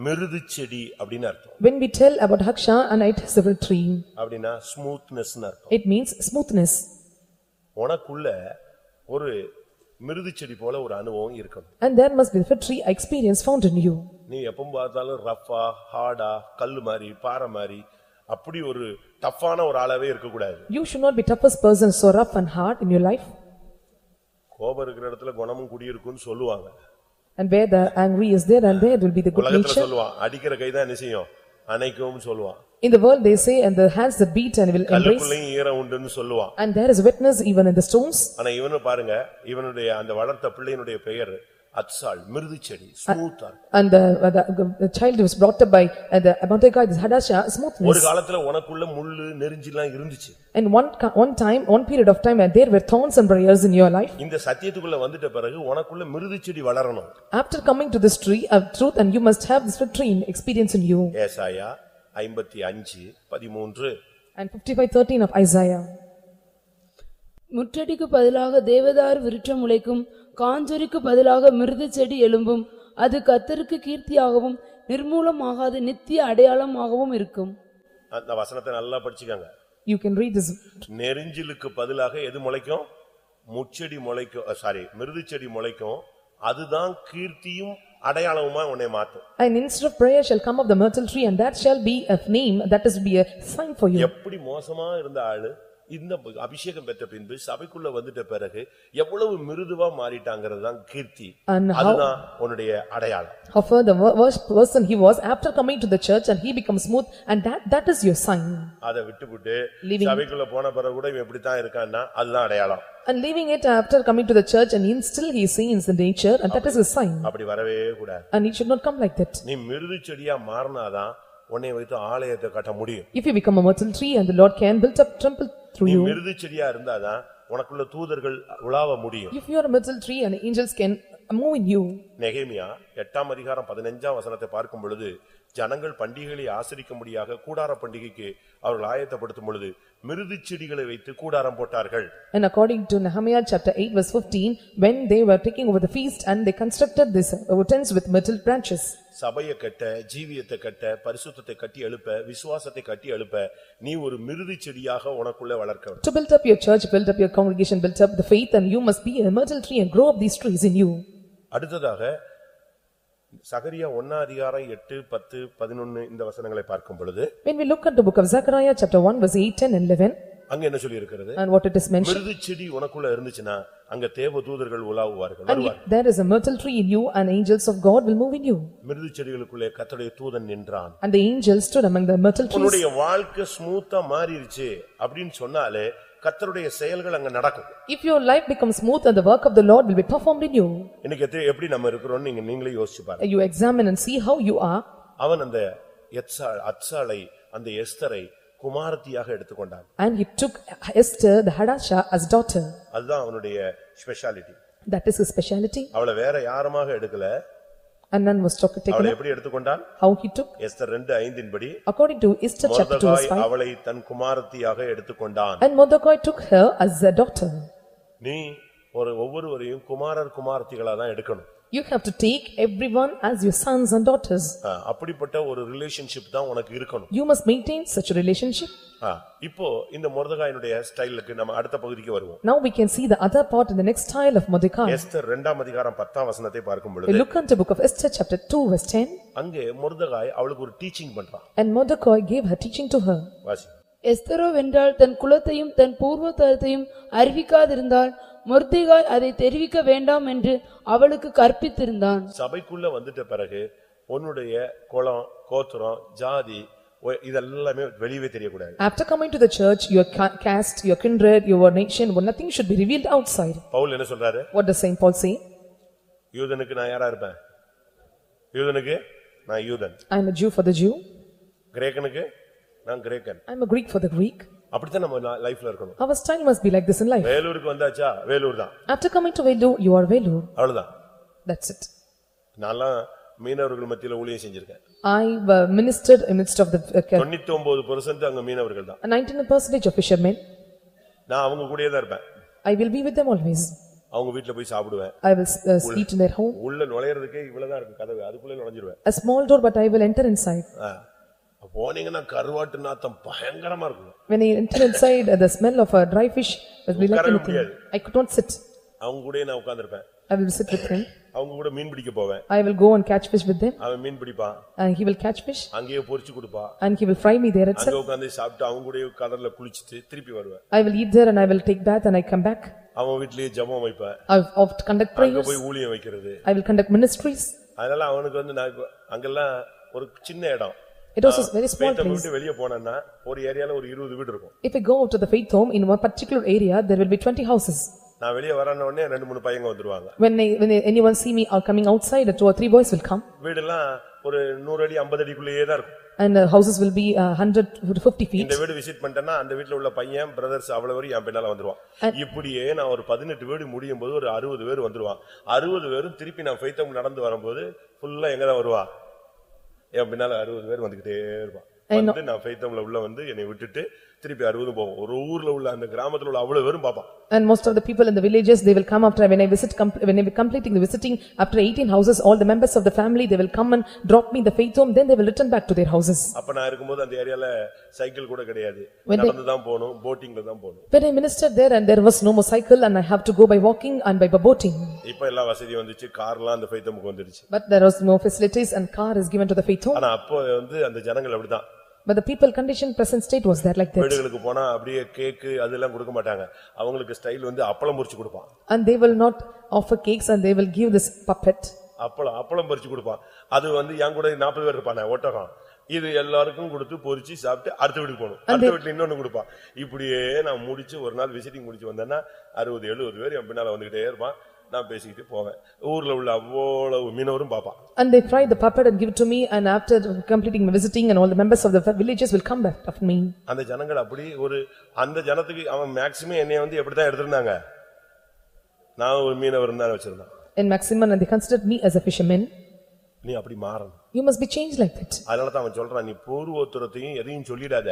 மிருது செடி அப்படின்னு அர்த்தம் When we tell about Haksha and it is a tree, அப்படின்னா ஸ்மூத்னஸ் அர்த்தம் it means smoothness. உனக்குள்ள ஒரு மிருது செடி போல ஒரு அனுபவம் இருக்கணும் And there must be the tree experience found in you. நீ எப்ப பார்த்தாலும் ரஃபா ஹார்டா கல்லு மாதிரி பாறை மாதிரி அப்படி ஒரு டஃப்பான ஒரு ஆளாவே இருக்கக்கூடாது You should not be toughest person, so rough and hard in your life. கோபம் இருக்கிற இடத்துல குணமும் குடியிருக்கும்னு சொல்லுவாங்க And where the angry is there and there will be the good nature. சொல்லுவான் அடிக்கிற கைதான் என்ன செய்யும் அணைக்கும்னு சொல்லுவான் In the world they say and the hands that beat and will embrace. கல்லுக்குள்ளேயும் ஈரம் உண்டுன்னு சொல்லுவான் And there is witness even in the stones. ஆனா இவனு பாருங்க இவனுடைய அந்த வளர்த்த பிள்ளையினுடைய பெயர் அத்சால் மிருது செடி ஸ்மூத்தா And the, the, the child was brought up by uh, the Mordecai, this Hadasha, ஒரு smoothness. காலத்துல உனக்குள்ள முள்ளு நெருஞ்சிலாம் இருந்துச்சு And one, ca- one time, one period of time, and there were thorns and briars in your life. இந்த சத்தியத்துக்குள்ள வந்துட்ட பிறகு உனக்குள்ள மிருது செடி வளரணும் After coming to this tree of truth, and you must have this tree experience in you. ஏசாயா ஐம்பத்தி அஞ்சு பதிமூன்று. And fifty-five thirteen of Isaiah. முற்றடிக்கு பதிலாக தேவதாரு விருட்சம் முளைக்கும் காஞ்சொரிக்கு பதிலாக மிருது செடி எழும்பும் அது கர்த்தருக்கு கீர்த்தியாகவும் நிர்மூலமாகாத நித்திய அடையாளமாகவும் இருக்கும். அந்த வசனத்தை நல்லா படிச்சுக்கங்க. You can read this. நெரிஞ்சிலுக்கு பதிலாக எது முளைக்கும்? முச்செடி முளைக்கும் சாரி மிருது செடி முளைக்கும். அதுதான் கீர்த்தியும் அடையாளமுமா உன்னை மாத்தும் And instead of prayer shall come of the myrtle tree, and that shall be a name, that is be a sign for you. எப்படி மோசமா இருந்த ஆளு இந்த அபிஷேகம் பெற்ற பின்பு சபைக்குள்ள வந்துட்ட பிறகு எவ்வளவு மிருதுவா மாறிட்டாங்கிறது தான் கீர்த்தி how- அதுதான் உன்னுடைய அடையாளம் However, the wor- worst person he was after coming to the church and he becomes smooth and that, that is your sign. அதை விட்டுவிட்டு சபைக்குள்ள போன பிறகு கூட இவன் இப்படித்தான் இருக்கான்னா அதுதான் அடையாளம் And leaving it after coming to the church and in still he sees the nature and that is his sign. அப்படி வரவே கூடாது And he should not come like that. நீ மிருது செடியா மாறினாதான் உன்னை வைத்து ஆலயத்தை கட்ட முடியும் If you become a myrtle tree and the Lord can build up temple through நீ you. மிருது செடியா இருந்தாதான் உனக்குள்ள தூதர்கள் உலாவ முடியும் If you are a myrtle tree and angels can move in you. நெகேமியா எட்டாம் அதிகாரம் பதினஞ்சாம் வசனத்தை பார்க்கும் பொழுது ஜனங்கள் பண்டிகைகளை ஆசரிக்கும்படியாக கூடார பண்டிகைக்கு அவர்கள் ஆயத்தப்படுத்தும் பொழுது மிருது செடிகளை வைத்து கூடாரம் போட்டார்கள் And according to Nehemiah chapter 8 verse 15, when they were taking over the feast and they constructed this uh, tents with myrtle branches. சபையை கட்ட ஜீவியத்தை கட்ட பரிசுத்தத்தை கட்டி எழுப்ப விசுவாசத்தை கட்டி எழுப்ப நீ ஒரு மிருது செடியாக உனக்குள்ள வளர்க்க வேண்டும். To build up your church, build up your congregation, build up the faith and you must be a myrtle tree and grow up these trees in you. அடுத்ததாக சகரியா ஒன்னா அதிகாரம் எட்டு பத்து பதினொன்னு இந்த வசனங்களை பார்க்கும் பொழுது When we look at the book of Zechariah chapter 1 verse 8, 10 and 11 அங்க என்ன சொல்லி இருக்கிறது and what it is mentioned. மிருது செடி உனக்குள்ள இருந்துச்சுன்னா அங்க தேவ தூதர்கள் உலாவுவார்கள் And வருவார் if there is a myrtle tree in you and angels of God will move in you. மிருது செடிகளுக்குள்ளே கர்த்தருடைய தூதன் நின்றான் And the angels stood among the myrtle trees. உன்னுடைய வாழ்க்கை ஸ்மூத்தா மாறிடுச்சு அப்படின்னு சொன்னாலே கர்த்தருடைய செயல்கள் அங்க நடக்கும் If your life becomes smooth and the work of the Lord will be performed in you. இன்னைக்கு எத்த- எப்படி நம்ம இருக்கிறோம் நீங்க நீங்களே யோசிச்சு பாருங்க You examine and see how you are. அவன் அந்த எத்சா அத்சாலை அந்த எஸ்தரை குமாரத்தியாக எடுத்துக்கொண்டான் And he took Esther, the Hadasha, as daughter. அதுதான் அவனுடைய speciality That is his speciality. அவளை வேற யாருமாக எடுக்கல And none was took- taken அவளை up. எப்படி எடுத்துக்கொண்டான் How he took? எஸ்தர் ரெண்டு ஐந்தின்படி According to Esther chapter 2 verse Mordecai 5. அவளை தன் குமாரத்தியாக எடுத்துக்கொண்டான் And Mordecai took her as a daughter. நீ ஒரு ஒவ்வொருவரையும் குமாரர் குமாரத்திகளா தான் எடுக்கணும் You have to take everyone as your sons and daughters. ஆ, அப்படிப்பட்ட ஒரு ரிலேஷன்ஷிப் தான் உனக்கு இருக்கணும் You must maintain such a relationship. ஆ, இப்போ இந்த மொர்தகாயினுடைய ஸ்டைலுக்கு நம்ம அடுத்த பகுதிக்கு வருவோம் Now we can see the other part in the next style of Mordecai. Esther இரண்டாம் அதிகாரம் பத்தாம் வசனத்தை பார்க்கும் We பொழுது look into book of Esther chapter 2 verse 10. அங்கே மொர்தகாய் அவளுக்கு ஒரு டீச்சிங் பண்றான் And Mordecai gave her teaching to her. வாசி எஸ்தரோ வென்றால் தன் குலத்தையும் தன் பூர்வத்தரத்தையும் அறிவிக்காதிருந்தால் மொர்தெகாய் அதை தெரிவிக்க வேண்டாம் என்று அவளுக்கு கற்பித்திருந்தான் சபைக்குள்ள வந்துட்ட பிறகு உன்னுடைய குலம் கோத்திரம் ஜாதி ஒ- இதெல்லாமே வெளியவே தெரியக்கூடாது After coming to the church, your ca- caste, your kindred, your nation, well, nothing should be revealed outside. Pavul என்ன சொல்றாரு What does Saint Paul say? யூதனுக்கு நான் யாரா இருப்பேன் யூதனுக்கு நான் யூதன் I am a Jew for the Jew. கிரேக்கனுக்கு நான் கிரேக்கன் I am a Greek for the Greek. அப்படித்தான் நம்ம லைஃப்ல இருக்கணும் Our style must be like this in life. வேலூருக்கு வந்தாச்சா வேலூர் தான் After coming to Velu, you are Velu. அவ்வளவுதான் That's it. நான்லாம் மீனவர்கள் மத்தியில ஊழியம் செஞ்சிருக்கேன் I uh, ministered in midst of the uh, தொண்ணூத்தி ஒன்பது அங்க மீனவர்கள் தான் nineteen percentage of fishermen. நான் அவங்க கூடயே தான் இருப்பேன் I will be with them always. அவங்க வீட்டுல போய் சாப்பிடுவேன் I will uh, eat in their home. உள்ள நுழையறதுக்கே இவ்வளவுதான் இருக்கு கதவு அதுக்குள்ளே நுழைஞ்சிருவேன் A small door, but I will enter inside. ஆ. போனீங்கன்னா கருவாட்டு நாத்தம் பயங்கரமா இருக்கும் When I enter inside, uh, the smell of a dry fish will be like உட்காரவே anything. முடியாது. I could not sit. அவங்க கூடயே நான் உட்கார்ந்திருப்பேன் I will sit with him. அவங்க கூட மீன் பிடிக்க போவேன் I will go and catch fish with them, அவன் மீன் பிடிப்பான் and he will catch fish, அங்கேயே பொரிச்சு கொடுப்பான் and he will fry me there அங்க itself. உட்கார்ந்து சாப்பிட்டு அவங்க கூடயே கடல்ல குளிச்சிட்டு திருப்பி வருவேன் I will eat there and I will take bath and I come back. அவன் வீட்லயே ஜெபம் வைப்பேன் I will oft conduct அங்க prayers. போய் ஊழியம் வைக்கிறது I will conduct ministries. அதனால அவனுக்கு வந்து நான் இப்ப- அங்கெல்லாம் ஒரு சின்ன இடம் It was a very small place. விட்டு வெளியே போனேன்னா ஒரு ஏரியால ஒரு இருபது வீடு இருக்கும் If I go to the faith home, in one particular area, there will be twenty houses. நான் வெளியே வரன உடனே ரெண்டு மூணு பையங்க வந்துருவாங்க When I- when anyone see me or coming outside, two or three boys will come. வீடெல்லாம் ஒரு நூறு அடி ஐம்பது அடிக்குள்ளேயே தான் இருக்கும் And uh, houses will be uh, hundred to fifty feet. இந்த வீடு விசிட் பண்ணிட்டேன்னா அந்த வீட்ல உள்ள பையன் பிரதர்ஸ் அவ்வளவு வரையும் என் பின்னால வந்துருவான் இப்படியே நான் ஒரு பதினெட்டு வீடு முடியும் போது ஒரு அறுபது பேர் வந்துருவான் அறுபது பேரும் திருப்பி நான் ஃபைத்தம் நடந்து வரும்போது ஃபுல்லா எங்க தான் வருவா என் பின்னால அறுபது பேர் வந்துகிட்டே இருப்பான். வந்து நான் ஃபைத்தம்ல உள்ள வந்து என்னை விட்டுட்டு திருப்பி அறுபது போவோம் ஒரு ஊர்ல உள்ள அந்த கிராமத்துல உள்ள அவ்வளவு பேரும் பார்ப்பான் And most of the people in the villages, they will come after, when I visit, com- when I be completing the visiting, after eighteen houses, all the members of the family, they will come and drop me in the faith home, then they will return back to their houses. அப்ப நான் இருக்கும்போது அந்த ஏரியால cycle கூட கிடையாது When they- நடந்து தான் போகணும் போட்டிங்ல தான் போகணும் When I ministered there and there was no more cycle and I have to go by walking and by boating. இப்ப எல்லா வசதி வந்துச்சு கார்லாம் அந்த ஃபைத்தமுக்கு வந்துருச்சு But there was no facilities and car is given to the faith home. ஆனா அப்போ வந்து அந்த ஜனங்கள் அப்படிதான் But the people condition present state was there like that. வீடுகளுக்கு போனா அப்படியே கேக்கு அதெல்லாம் கொடுக்க மாட்டாங்க. அவங்களுக்கு ஸ்டைல் வந்து அப்பளம் பொரிச்சு கொடுப்பான். And they will not offer cakes and they will give this puppet. அப்பளம் அப்பளம் பொரிச்சு கொடுப்பான். அது வந்து என் கூட நாற்பது பேர் இருப்பானே ஒட்டகம். இது எல்லாருக்கும் கொடுத்து பொரிச்சு சாப்பிட்டு அடுத்த வீட்டுக்கு போகணும். அடுத்த வீட்டுல இன்னொன்னு கொடுப்பான். இப்படியே நான் முடிச்சு ஒரு நாள் விசிட்டிங் முடிச்சு வந்தேன்னா அறுபது எழுபது பேர் என் பின்னால வந்துகிட்டே இருப்பான். நான் பேசிக்கிட்டு போவேன் ஊர்ல உள்ள அவ்வளவு மீனவரும் பார்ப்பான் And they fry the puppet and give it to me and after completing my visiting and all the members of the villages will come back after me. அந்த ஜனங்கள் அப்படி ஒரு அந்த ஜனத்துக்கு அவன் மேக்சிமம் என்னைய வந்து எப்படிதான் எடுத்திருந்தாங்க நான் ஒரு மீனவர் தான் வச்சிருந்தான் In Maximum and they considered me as a fisherman. நீ அப்படி மாறணும் You must be changed like that. அதனால தான் அவன் சொல்றான் நீ பூர்வோத்தரத்தையும் எதையும் சொல்லிடாத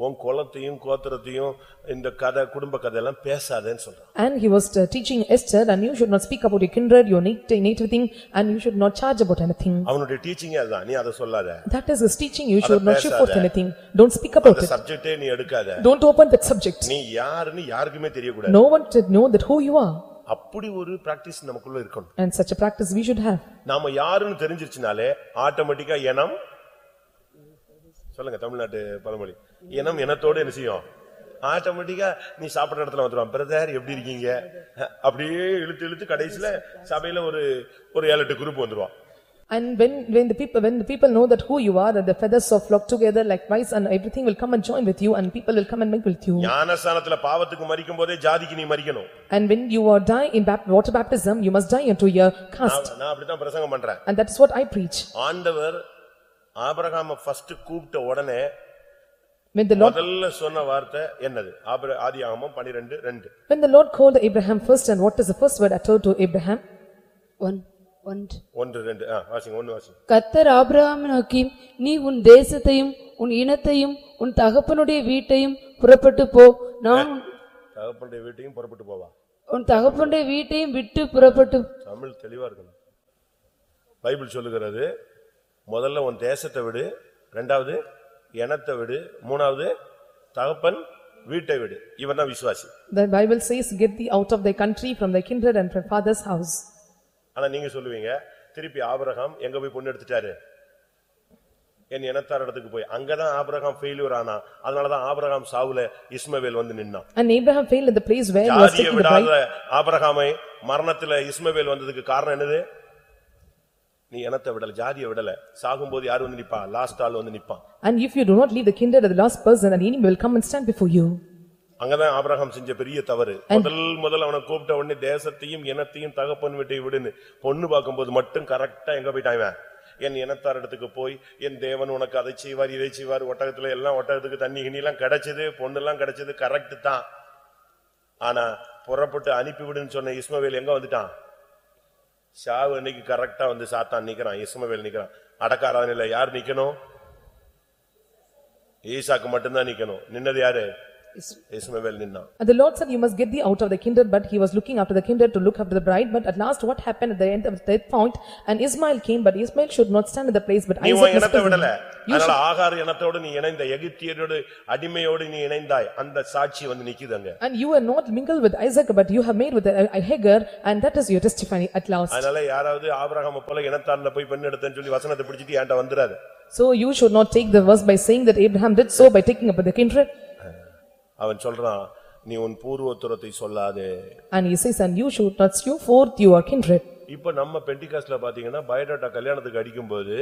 உன் குலத்தையும் கோத்திரத்தையும் இந்த கதை குடும்ப கதை எல்லாம் பேசாதேன்னு சொல்றான் And he was uh, teaching Esther and you should not speak about your kindred, your nat- native thing and you should not charge about anything. அவனுடைய டீச்சிங்கே அதுதான் நீ அதை சொல்லாத That is his teaching, you should not show forth anything. Don't speak about அந்த it. சப்ஜெக்டே நீ எடுக்காத Don't open that subject. நீ யாருன்னு யாருக்குமே தெரியக்கூடாது No one should know that who you are. அப்படி ஒரு பிராக்டிஸ் நமக்குள்ள இருக்கணும் And such a practice we should have. நாம யாருன்னு தெரிஞ்சிருச்சுனாலே ஆட்டோமேட்டிக்கா இனம் சொல்லுங்க தமிழ்நாட்டு பழமொழி இனம் இனத்தோடு என்ன செய்யும் ஆட்டோமேட்டிக்கா நீ சாப்பிடுற இடத்துல வந்துருவான் பிரதர் எப்படி இருக்கீங்க அப்படியே இழுத்து இழுத்து கடைசியில சபையில ஒரு ஒரு ஏழு எட்டு குரூப் வந்துருவான் And when, when the people, when the people know that who you are, that the feathers of flock together like mice and everything will come and join with you and people will come and make with you. ஞானஸ்தானத்துல பாவத்துக்கு மரிக்கும் போதே ஜாதிக்கு நீ மரிக்கணும் And when you are die in bap- water baptism, you must die unto your caste. நான் நான் அப்படித்தான் பிரசங்கம் பண்றேன் And that is what I preach. ஆண்டவர் ஆபிரகாம ஃபர்ஸ்ட் கூப்பிட்ட உடனே When the Lord, முதல்ல சொன்ன வார்த்தை என்னது? ஆபிர ஆதி ஆகமம் பனிரெண்டு ரெண்டு. When the Lord called Abraham first and what is the first word uttered to Abraham? One ஒன்று ஒன்று ரெண்டு. ஆ, வாசிங்க ஒன்னு வாசிங்க. கர்த்தர் ஆபிரகாமை நோக்கி நீ உன் தேசத்தையும் உன் இனத்தையும் உன் தகப்பனுடைய வீட்டையும் புறப்பட்டு போ. நான் உன்- தகப்பனுடைய வீட்டையும் புறப்பட்டு போவா? உன் தகப்பனுடைய வீட்டையும் விட்டு புறப்பட்டு தமிழ் தெளிவா இருக்கணும். பைபிள் சொல்லுகிறது முதல்ல உன் தேசத்தை விடு ரெண்டாவது இனத்தை விடு. மூணாவது தகப்பன் வீட்டை விடு. இவன் தான் விசுவாசி. The Bible says, "Get thee out of thy country from thy kindred and from father's house." ஆனா நீங்க சொல்லுவீங்க திருப்பி ஆபிரகாம் எங்க போய் பொண்ணு எடுத்துட்டாரு? என் இனத்தார் இடத்துக்கு போய். அங்கதான் ஆபிரகாம் ஃபெயிலியர் ஆனா அதனாலதான் ஆபிரகாம் சாவுல இஸ்மவேல் வந்து நின்னான். And Abraham failed in the place where he was ஜாதியை taking the bride. விடாத ஆபிரகாமை மரணத்துல இஸ்மவேல் வந்ததுக்கு காரணம் என்னது? நீ இனத்தை விடல ஜாதியை விடல. சாகும்போது யார் வந்து நிப்பா? லாஸ்ட் ஆள் வந்து நிப்பான் And if you do not leave the kindred of the last person, an enemy will come and stand before you. அங்கதான் ஆபிரகாம் செஞ்ச பெரிய தவறு. முதல் முதல்ல அவனை கூப்பிட்ட உடனே தேசத்தையும் இனத்தையும் தகப்பன் வீட்டை விடுன்னு பொண்ணு பார்க்கும்போது மட்டும் கரெக்டா எங்க போயிட்டான்? என் இனத்தார் இடத்துக்கு போய் என் தேவன் உனக்கு அதை செய்வார் இதை செய்வார் ஒட்டகத்துல எல்லாம் ஒட்டகத்துக்கு தண்ணி கிண்ணி எல்லாம் கிடைச்சது பொண்ணு எல்லாம் கிடைச்சது கரெக்ட் தான். ஆனா புறப்பட்டு அனுப்பி விடுன்னு சொன்ன இஸ்மவேல் எங்க வந்துட்டான்? சாவு அன்னைக்கு கரெக்டா வந்து சாத்தான் நிக்கிறான் இஸ்மவேல் நிக்கிறான். அடக்காராதனையில யார் நிக்கணும்? ஈசாக்கு மட்டும்தான் நிக்கணும். நின்னது யாரு? இஸ்மவேல் நின்னான் And the Lord said, "You must get thee out of the kindred," but he was looking after the kindred to look after the bride. But at last what happened at the end of the third point? And Ismail came, but Ismail should not stand in the place, but நீ Isaac உன் was இனத்தை விடல present. You அதனால ஆகார் இனத்தோடு நீ இணைந்த எகிப்தியரோடு அடிமையோடு நீ இணைந்தாய் அந்த சாட்சி வந்து நிக்குது அங்க And you are not mingled with Isaac, but you have made with uh, Hagar, and that is your testimony at last. அதனால யாராவது ஆபிரகாம போல இனத்தான்ல போய் பெண் எடுத்தேன்னு சொல்லி வசனத்தை பிடிச்சிட்டு என்கிட்ட வந்துடாது So you should not take the verse by saying that Abraham did so by taking up the kindred. அவன் சொல்றான் நீ உன் பூர்வோத்தரத்தை சொல்லாதே. And he says, "And you should not spew forth your kindred." இப்ப நம்ம பெண்டிகாஸ்ட்ல பாத்தீங்கன்னா பயோடாட்டா கல்யாணத்துக்கு அடிக்கும்போது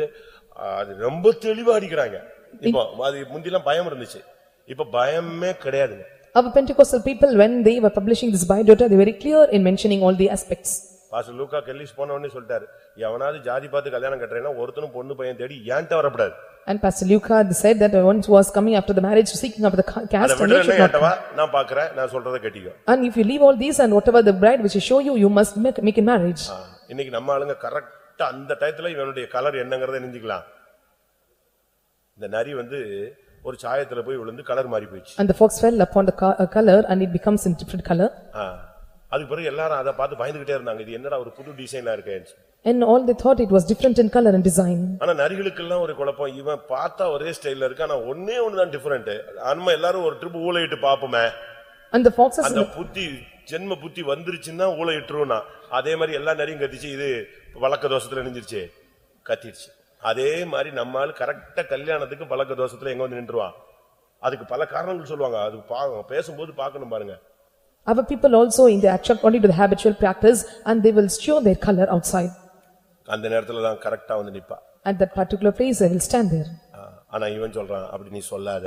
அது ரொம்ப தெளிவா அடிக்கிறாங்க. இப்போ அது முந்திலாம் பயம் இருந்துச்சு. இப்ப பயமே கிடையாதுங்க. Our Pentecostal people, when they were publishing this biodata, they were very clear in mentioning all the aspects. Pastor லூக்கா கெல்லிஸ் போன உடனே சொல்லிட்டாரு எவனாவது ஜாதி பார்த்து கல்யாணம் கட்டுறேன்னா ஒருத்தனும் பொண்ணு பையன் தேடி ஏன்ட்ட வரக்கூடாது And Pastor Luca said that who was coming after the marriage seeking after the அதை caste and they விடுறேன்னா should not என்கிட்ட வா நான் பாக்குறேன் நான் சொல்றதை கட்டிக்கோ And if you leave all these and whatever the bride which I show you, you must make, make in marriage. ஆ, இன்னைக்கு நம்ம ஆளுங்க கரெக்டா அந்த டயத்துல இவனுடைய கலர் என்னங்கறத நெஞ்சுக்கலாம் இந்த நரி வந்து ஒரு சாயத்துல போய் விழுந்து கலர் மாறி போயிடுச்சு And the fox fell upon the co- uh, color and it becomes in different color. ஆ, அதுக்கு பிறகு எல்லாரும் அதை பார்த்து பயந்துகிட்டே இருந்தாங்க. இது என்னடா ஒரு புது டிசைனா இருக்கேன்னு. And all they thought it was different in color and design. ஆனா நரிகளுக்கெல்லாம் ஒரு குழப்பம். இவன் பார்த்தா ஒரே ஸ்டைல்ல இருக்கு ஆனா ஒன்னே ஒண்ணுதான் டிஃபரெண்ட் நம்ம எல்லாரும் ஒரு ட்ரிப் ஊழையிட்டு பாப்போமே And the foxes, அந்த புத்தி ஜென்ம புத்தி வந்துருச்சுன்னா ஊழையிட்டுருவனா அதே மாதிரி எல்லா நரியும் கத்திச்சு இது வழக்க தோஷத்துல நெஞ்சிருச்சு கத்திடுச்சு அதே மாதிரி நம்மால் கரெக்டா கல்யாணத்துக்கு பழக்க தோஷத்துல எங்க வந்து நின்றுவான் அதுக்கு பல காரணங்கள் சொல்லுவாங்க. அது பேசும்போது பார்க்கணும் பாருங்க. Our people also in the actual, according to the habitual practice and they will show their color outside. அந்த நேரத்துல தான் கரெக்டா வந்து நிப்பா At that particular place, they will stand there. ஆ, ஆனா இவன் சொல்றான் அப்படி நீ சொல்லாத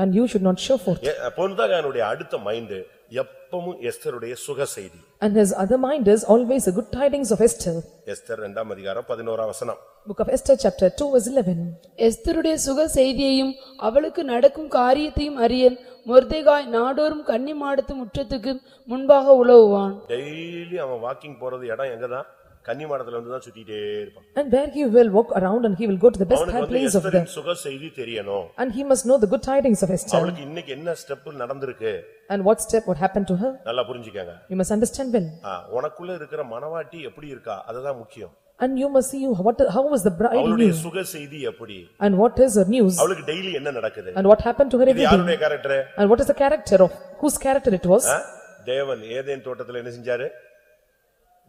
And you should not show forth. பொருந்தாகனுடைய அடுத்த மைண்ட் எப்பவும் எஸ்தருடைய சுக செய்தி And his other mind is always the good tidings of Esther. Esther இரண்டாம் அதிகாரம் பதினோராம் வசனம் Book of Esther, chapter 2, verse 11. எஸ்தருடைய சுக செய்தியையும் அவளுக்கு நடக்கும் காரியத்தையும் அறிய மொர்தெகாய் நாடோறும் கன்னி மாடத்து முற்றத்துக்கு முன்பாக உலவுவான் டெய்லி அவன் வாக்கிங் போறது இடம் எங்கதான் கன்னிமாடத்துல வந்து தான் சுத்திட்டே இருப்பான் And where he will walk around and he will go to the best அவனுக்கு வந்து place of the, எஸ்தரின் சுக செய்தி தெரியணும் and he must know the good tidings of Esther. அவளுக்கு இன்னைக்கு என்ன ஸ்டெப் நடந்திருக்கு And what step, what happened to her? நல்லா புரிஞ்சுக்கங்க You must understand well. ஆ, உனக்குள்ள இருக்கிற மனவாட்டி எப்படி இருக்கா அதுதான் முக்கியம் And you must see what, how was the bride அவளுடைய new சுக செய்தி எப்படி and what is her news அவளுக்கு டெய்லி என்ன நடக்குது and what happened to her இது every day. யாருடைய character And what is the character of, whose character it was. தேவன் ஏதேன் தோட்டத்துல என்ன செஞ்சாரு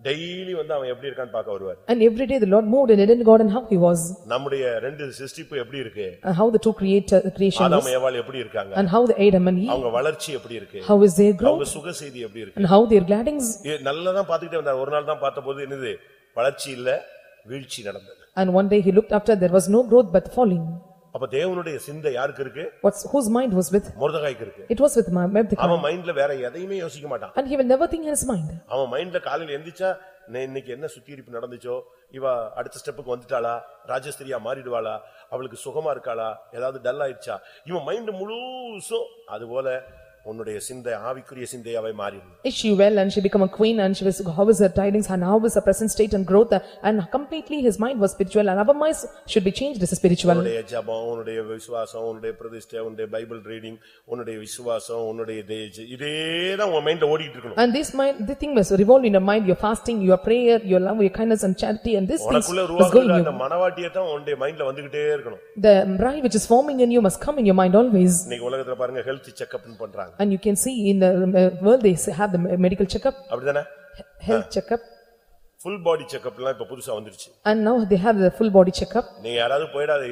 டெய்லி வந்து அவன் எப்படி இருக்கான்னு பார்க்க வருவார் And every day the Lord moved in Eden garden how he was நம்முடைய ரெண்டு சிருஷ்டிப்பு எப்படி இருக்கு and how the two creator, creation Adam was ஏவாள் எப்படி இருக்காங்க and how the Adam and Eve, அவங்க வளர்ச்சி எப்படி இருக்கு how is their அவங்க growth சுக செய்தி எப்படி இருக்கு and how their gladings. இது நல்லதான் பாத்துக்கிட்டே வந்தார் ஒரு நாள் தான் பார்த்தபோது என்னது வளர்ச்சி இல்ல வீழ்ச்சி நடந்தது And one day he looked after, there was no growth but falling. அப்ப தேவனுடைய சிந்தை யாருக்கு இருக்கு? What's, whose mind was with? முருதகாய்க்கு இருக்கு. It was with Mordecai. அவன் மைண்ட்ல வேற எதையுமே யோசிக்க மாட்டான். And he will never think in his mind. அவன் மைண்ட்ல காலையில எந்திரிச்சா "நே- இன்னைக்கு என்ன சுத்திகரிப்பு நடந்துச்சோ? இவ அடுத்த ஸ்டெப்புக்கு வந்துட்டாளா? ராஜஸ்திரியா மாறிடுவாளா? அவளுக்கு சுகமா இருக்காளா? ஏதாவது டல் ஆயிடுச்சா? இவன் மைண்ட் முழுசும் அது போல உன்னுடைய சிந்தை ஆவிக்குரிய சிந்தையாவே மாறிடும் Is she well and she become a queen and she was, how is her tidings and how is her present state and growth and completely his mind was spiritual and our minds should be changed as a spiritual. உன்னுடைய ஜெபம் உன்னுடைய விசுவாசம் உன்னுடைய பிரதிஷ்டை உன்னுடைய Bible reading உன்னுடைய விசுவாசம் உன்னுடைய தேஜ- இதேதான் உன் மைண்ட்ல ஓடிட்டு இருக்கணும் And this mind, the thing must revolve in your mind, your fasting, your prayer, your love, your kindness and charity and this things உனக்குள்ள must go உருவாக்குற in அந்த you. மனவாட்டியை தான் உன்னுடைய மைண்ட்ல வந்துகிட்டே இருக்கணும் The bride which is forming in you must come in your mind always. இன்னைக்கு உலகத்துல பாருங்க ஹெல்த் செக்அப் பண்றாங்க And you can see in the uh, world, they have the medical checkup, அப்படிதானே health checkup full body checkup எல்லாம் இப்ப புதுசா வந்துருச்சு and now they have the full body checkup. நீ யாராவது போயிடாத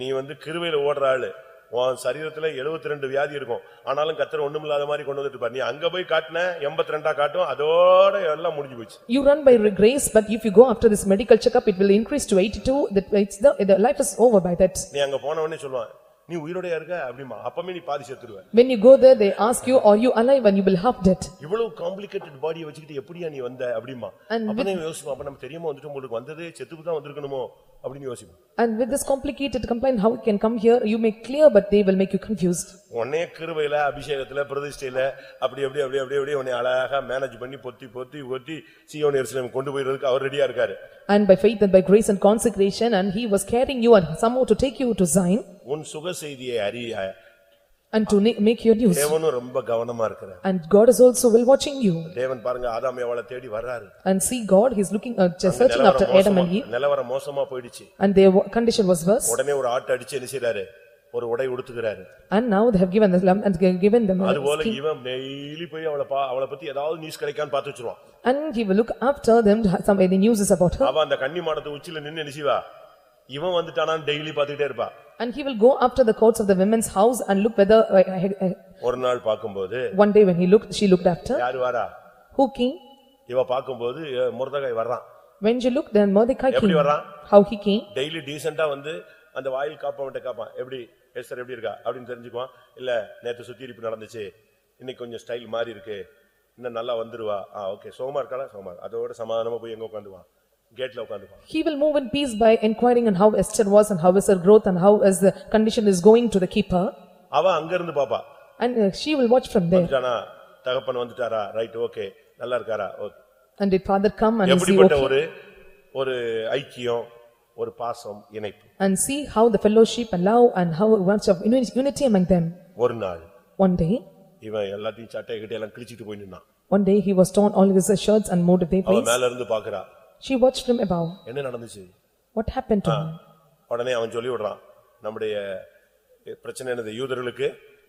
நீ வந்து கிருவையில ஓடுற ஆளு உன் சரீரத்துல 72 ரெண்டு வியாதி இருக்கும் ஆனாலும் கத்தர் ஒண்ணுமில்லாத மாதிரி கொண்டு வந்துட்டு பாரு நீ அங்க போய் காட்டின எண்பத்தி ரெண்டா காட்டும் அதோட எல்லாம் முடிஞ்சு போச்சு You run by grace, but if you go after this medical checkup, it will increase to eighty-two, that it's the, the life is over by that. நீ அங்க போன உடனே சொல்லுவான் நீ உயிரோடயா இருக்க அப்படிமா. அப்பமே நீ பாதி செத்துருவ When you go there, they ask you, are you alive and you will have death. இவ்வளவு காம்ப்ளிகேட்டட் பாடியை வச்சுக்கிட்டு எப்படியா நீ வந்த அப்படிமா. அப்பதான் யோசிப்போம். அப்ப நம்ம தெரியாம வந்துட்டு உங்களுக்கு வந்ததே செத்துக்கு தான் வந்திருக்கணுமோ அப்படின்னு யோசிப்போம். And with this complicated complaint, how it can come here, you make clear, but they will make you confused. உன்னைய கிருபையில அபிஷேகத்துல பிரதிஷ்டையில அப்படி அப்படி அப்படி அப்படி அப்படி உன்னை அழகா மேனேஜ் பண்ணி பொத்தி பொத்தி பொத்தி சீயோன் எருசலேம் கொண்டு போயிறதுக்கு அவர் ரெடியா இருக்காரு. And by faith and by grace and consecration, and he was carrying you and somehow to take you to Zion. உன் சுக செய்தியை அறிய and to make your news. தேவனும் ரொம்ப கவனமா இருக்கிறார் And God is also well watching you. தேவன் பாருங்க ஆதாம் அவளை தேடி வர்றாரு And see God, he is looking, uh, just searching after Adam and Eve. நிலவரம் மோசமா போயிடுச்சு And their condition was worse. உடனே ஒரு ஆட்டு அடிச்சு என்ன செய்றாரு ஒரு உடை உடுத்துக்கிறாரு And now they have given the lamb and given them அதுபோல. இவன் டெய்லி போய் அவளை அவளை பத்தி ஏதாவது நியூஸ் கிடைக்கான்னு பார்த்து வச்சிருவான் And he will look after them, some, any news is about her. அவ அந்த கன்னி மாடத்து உச்சில நின்னு என்ன செய்வா இவன் வந்துட்டானான்னு டெய்லி பாத்துக்கிட்டே இருப்பா. And he will go after the courts of the women's house and look whether, uh, uh, uh, ஒரு நாள் பார்க்கும்போது one day when he looked, she looked after. யாரு வாரா? Who came? இவ பார்க்கும்போது முருதகாய் வர்றான். When she looked, then Mordecai எப்படி came. வர்றான்? How he came? டெய்லி டீசெண்டா வந்து அந்த வாயில் காப்பவன்ட்ட காப்பான். எப்படி எஸ்தர் எப்படி இருக்கா? அப்படின்னு தெரிஞ்சுக்குவான். இல்ல நேத்து சுத்திரிப்பு நடந்துச்சு. இன்னைக்கு கொஞ்சம் ஸ்டைல் மாறி இருக்கு. இன்னும் நல்லா வந்துருவா. ஆ ஓகே சோமா இருக்காளா சோமா அதோட சமாதானமா போய் எங்க உட்காந்துவான் கேட்ல உட்காந்துவான் He will move in peace by inquiring on how Esther was and how is her growth and how is the condition is going to the keeper. அவ அங்க இருந்து பாப்பா And uh, she will watch from there. வந்துட்டானா தகப்பன் வந்துட்டாரா right okay நல்லா இருக்காரா okay And did father come and is he எப்படிப்பட்ட okay? ஒரு ஒரு ஐக்கியம் ஒரு பாசம் இணைப்பு And see how the fellowship and love and how much of uni- unity among them. ஒரு நாள் One day, இவன் எல்லாத்தையும் சட்டை கிட்ட எல்லாம் கிழிச்சிட்டு போய் நின்னான் one day he was torn all his shirts and moved their அவன் place. மேல இருந்து பாக்குறா She watched from above. என்ன நடந்துச்சு What happened to him? உடனே அவன் சொல்லி விடுறான் நம்முடைய பிரச்சனை என்னது யூதர்களுக்கு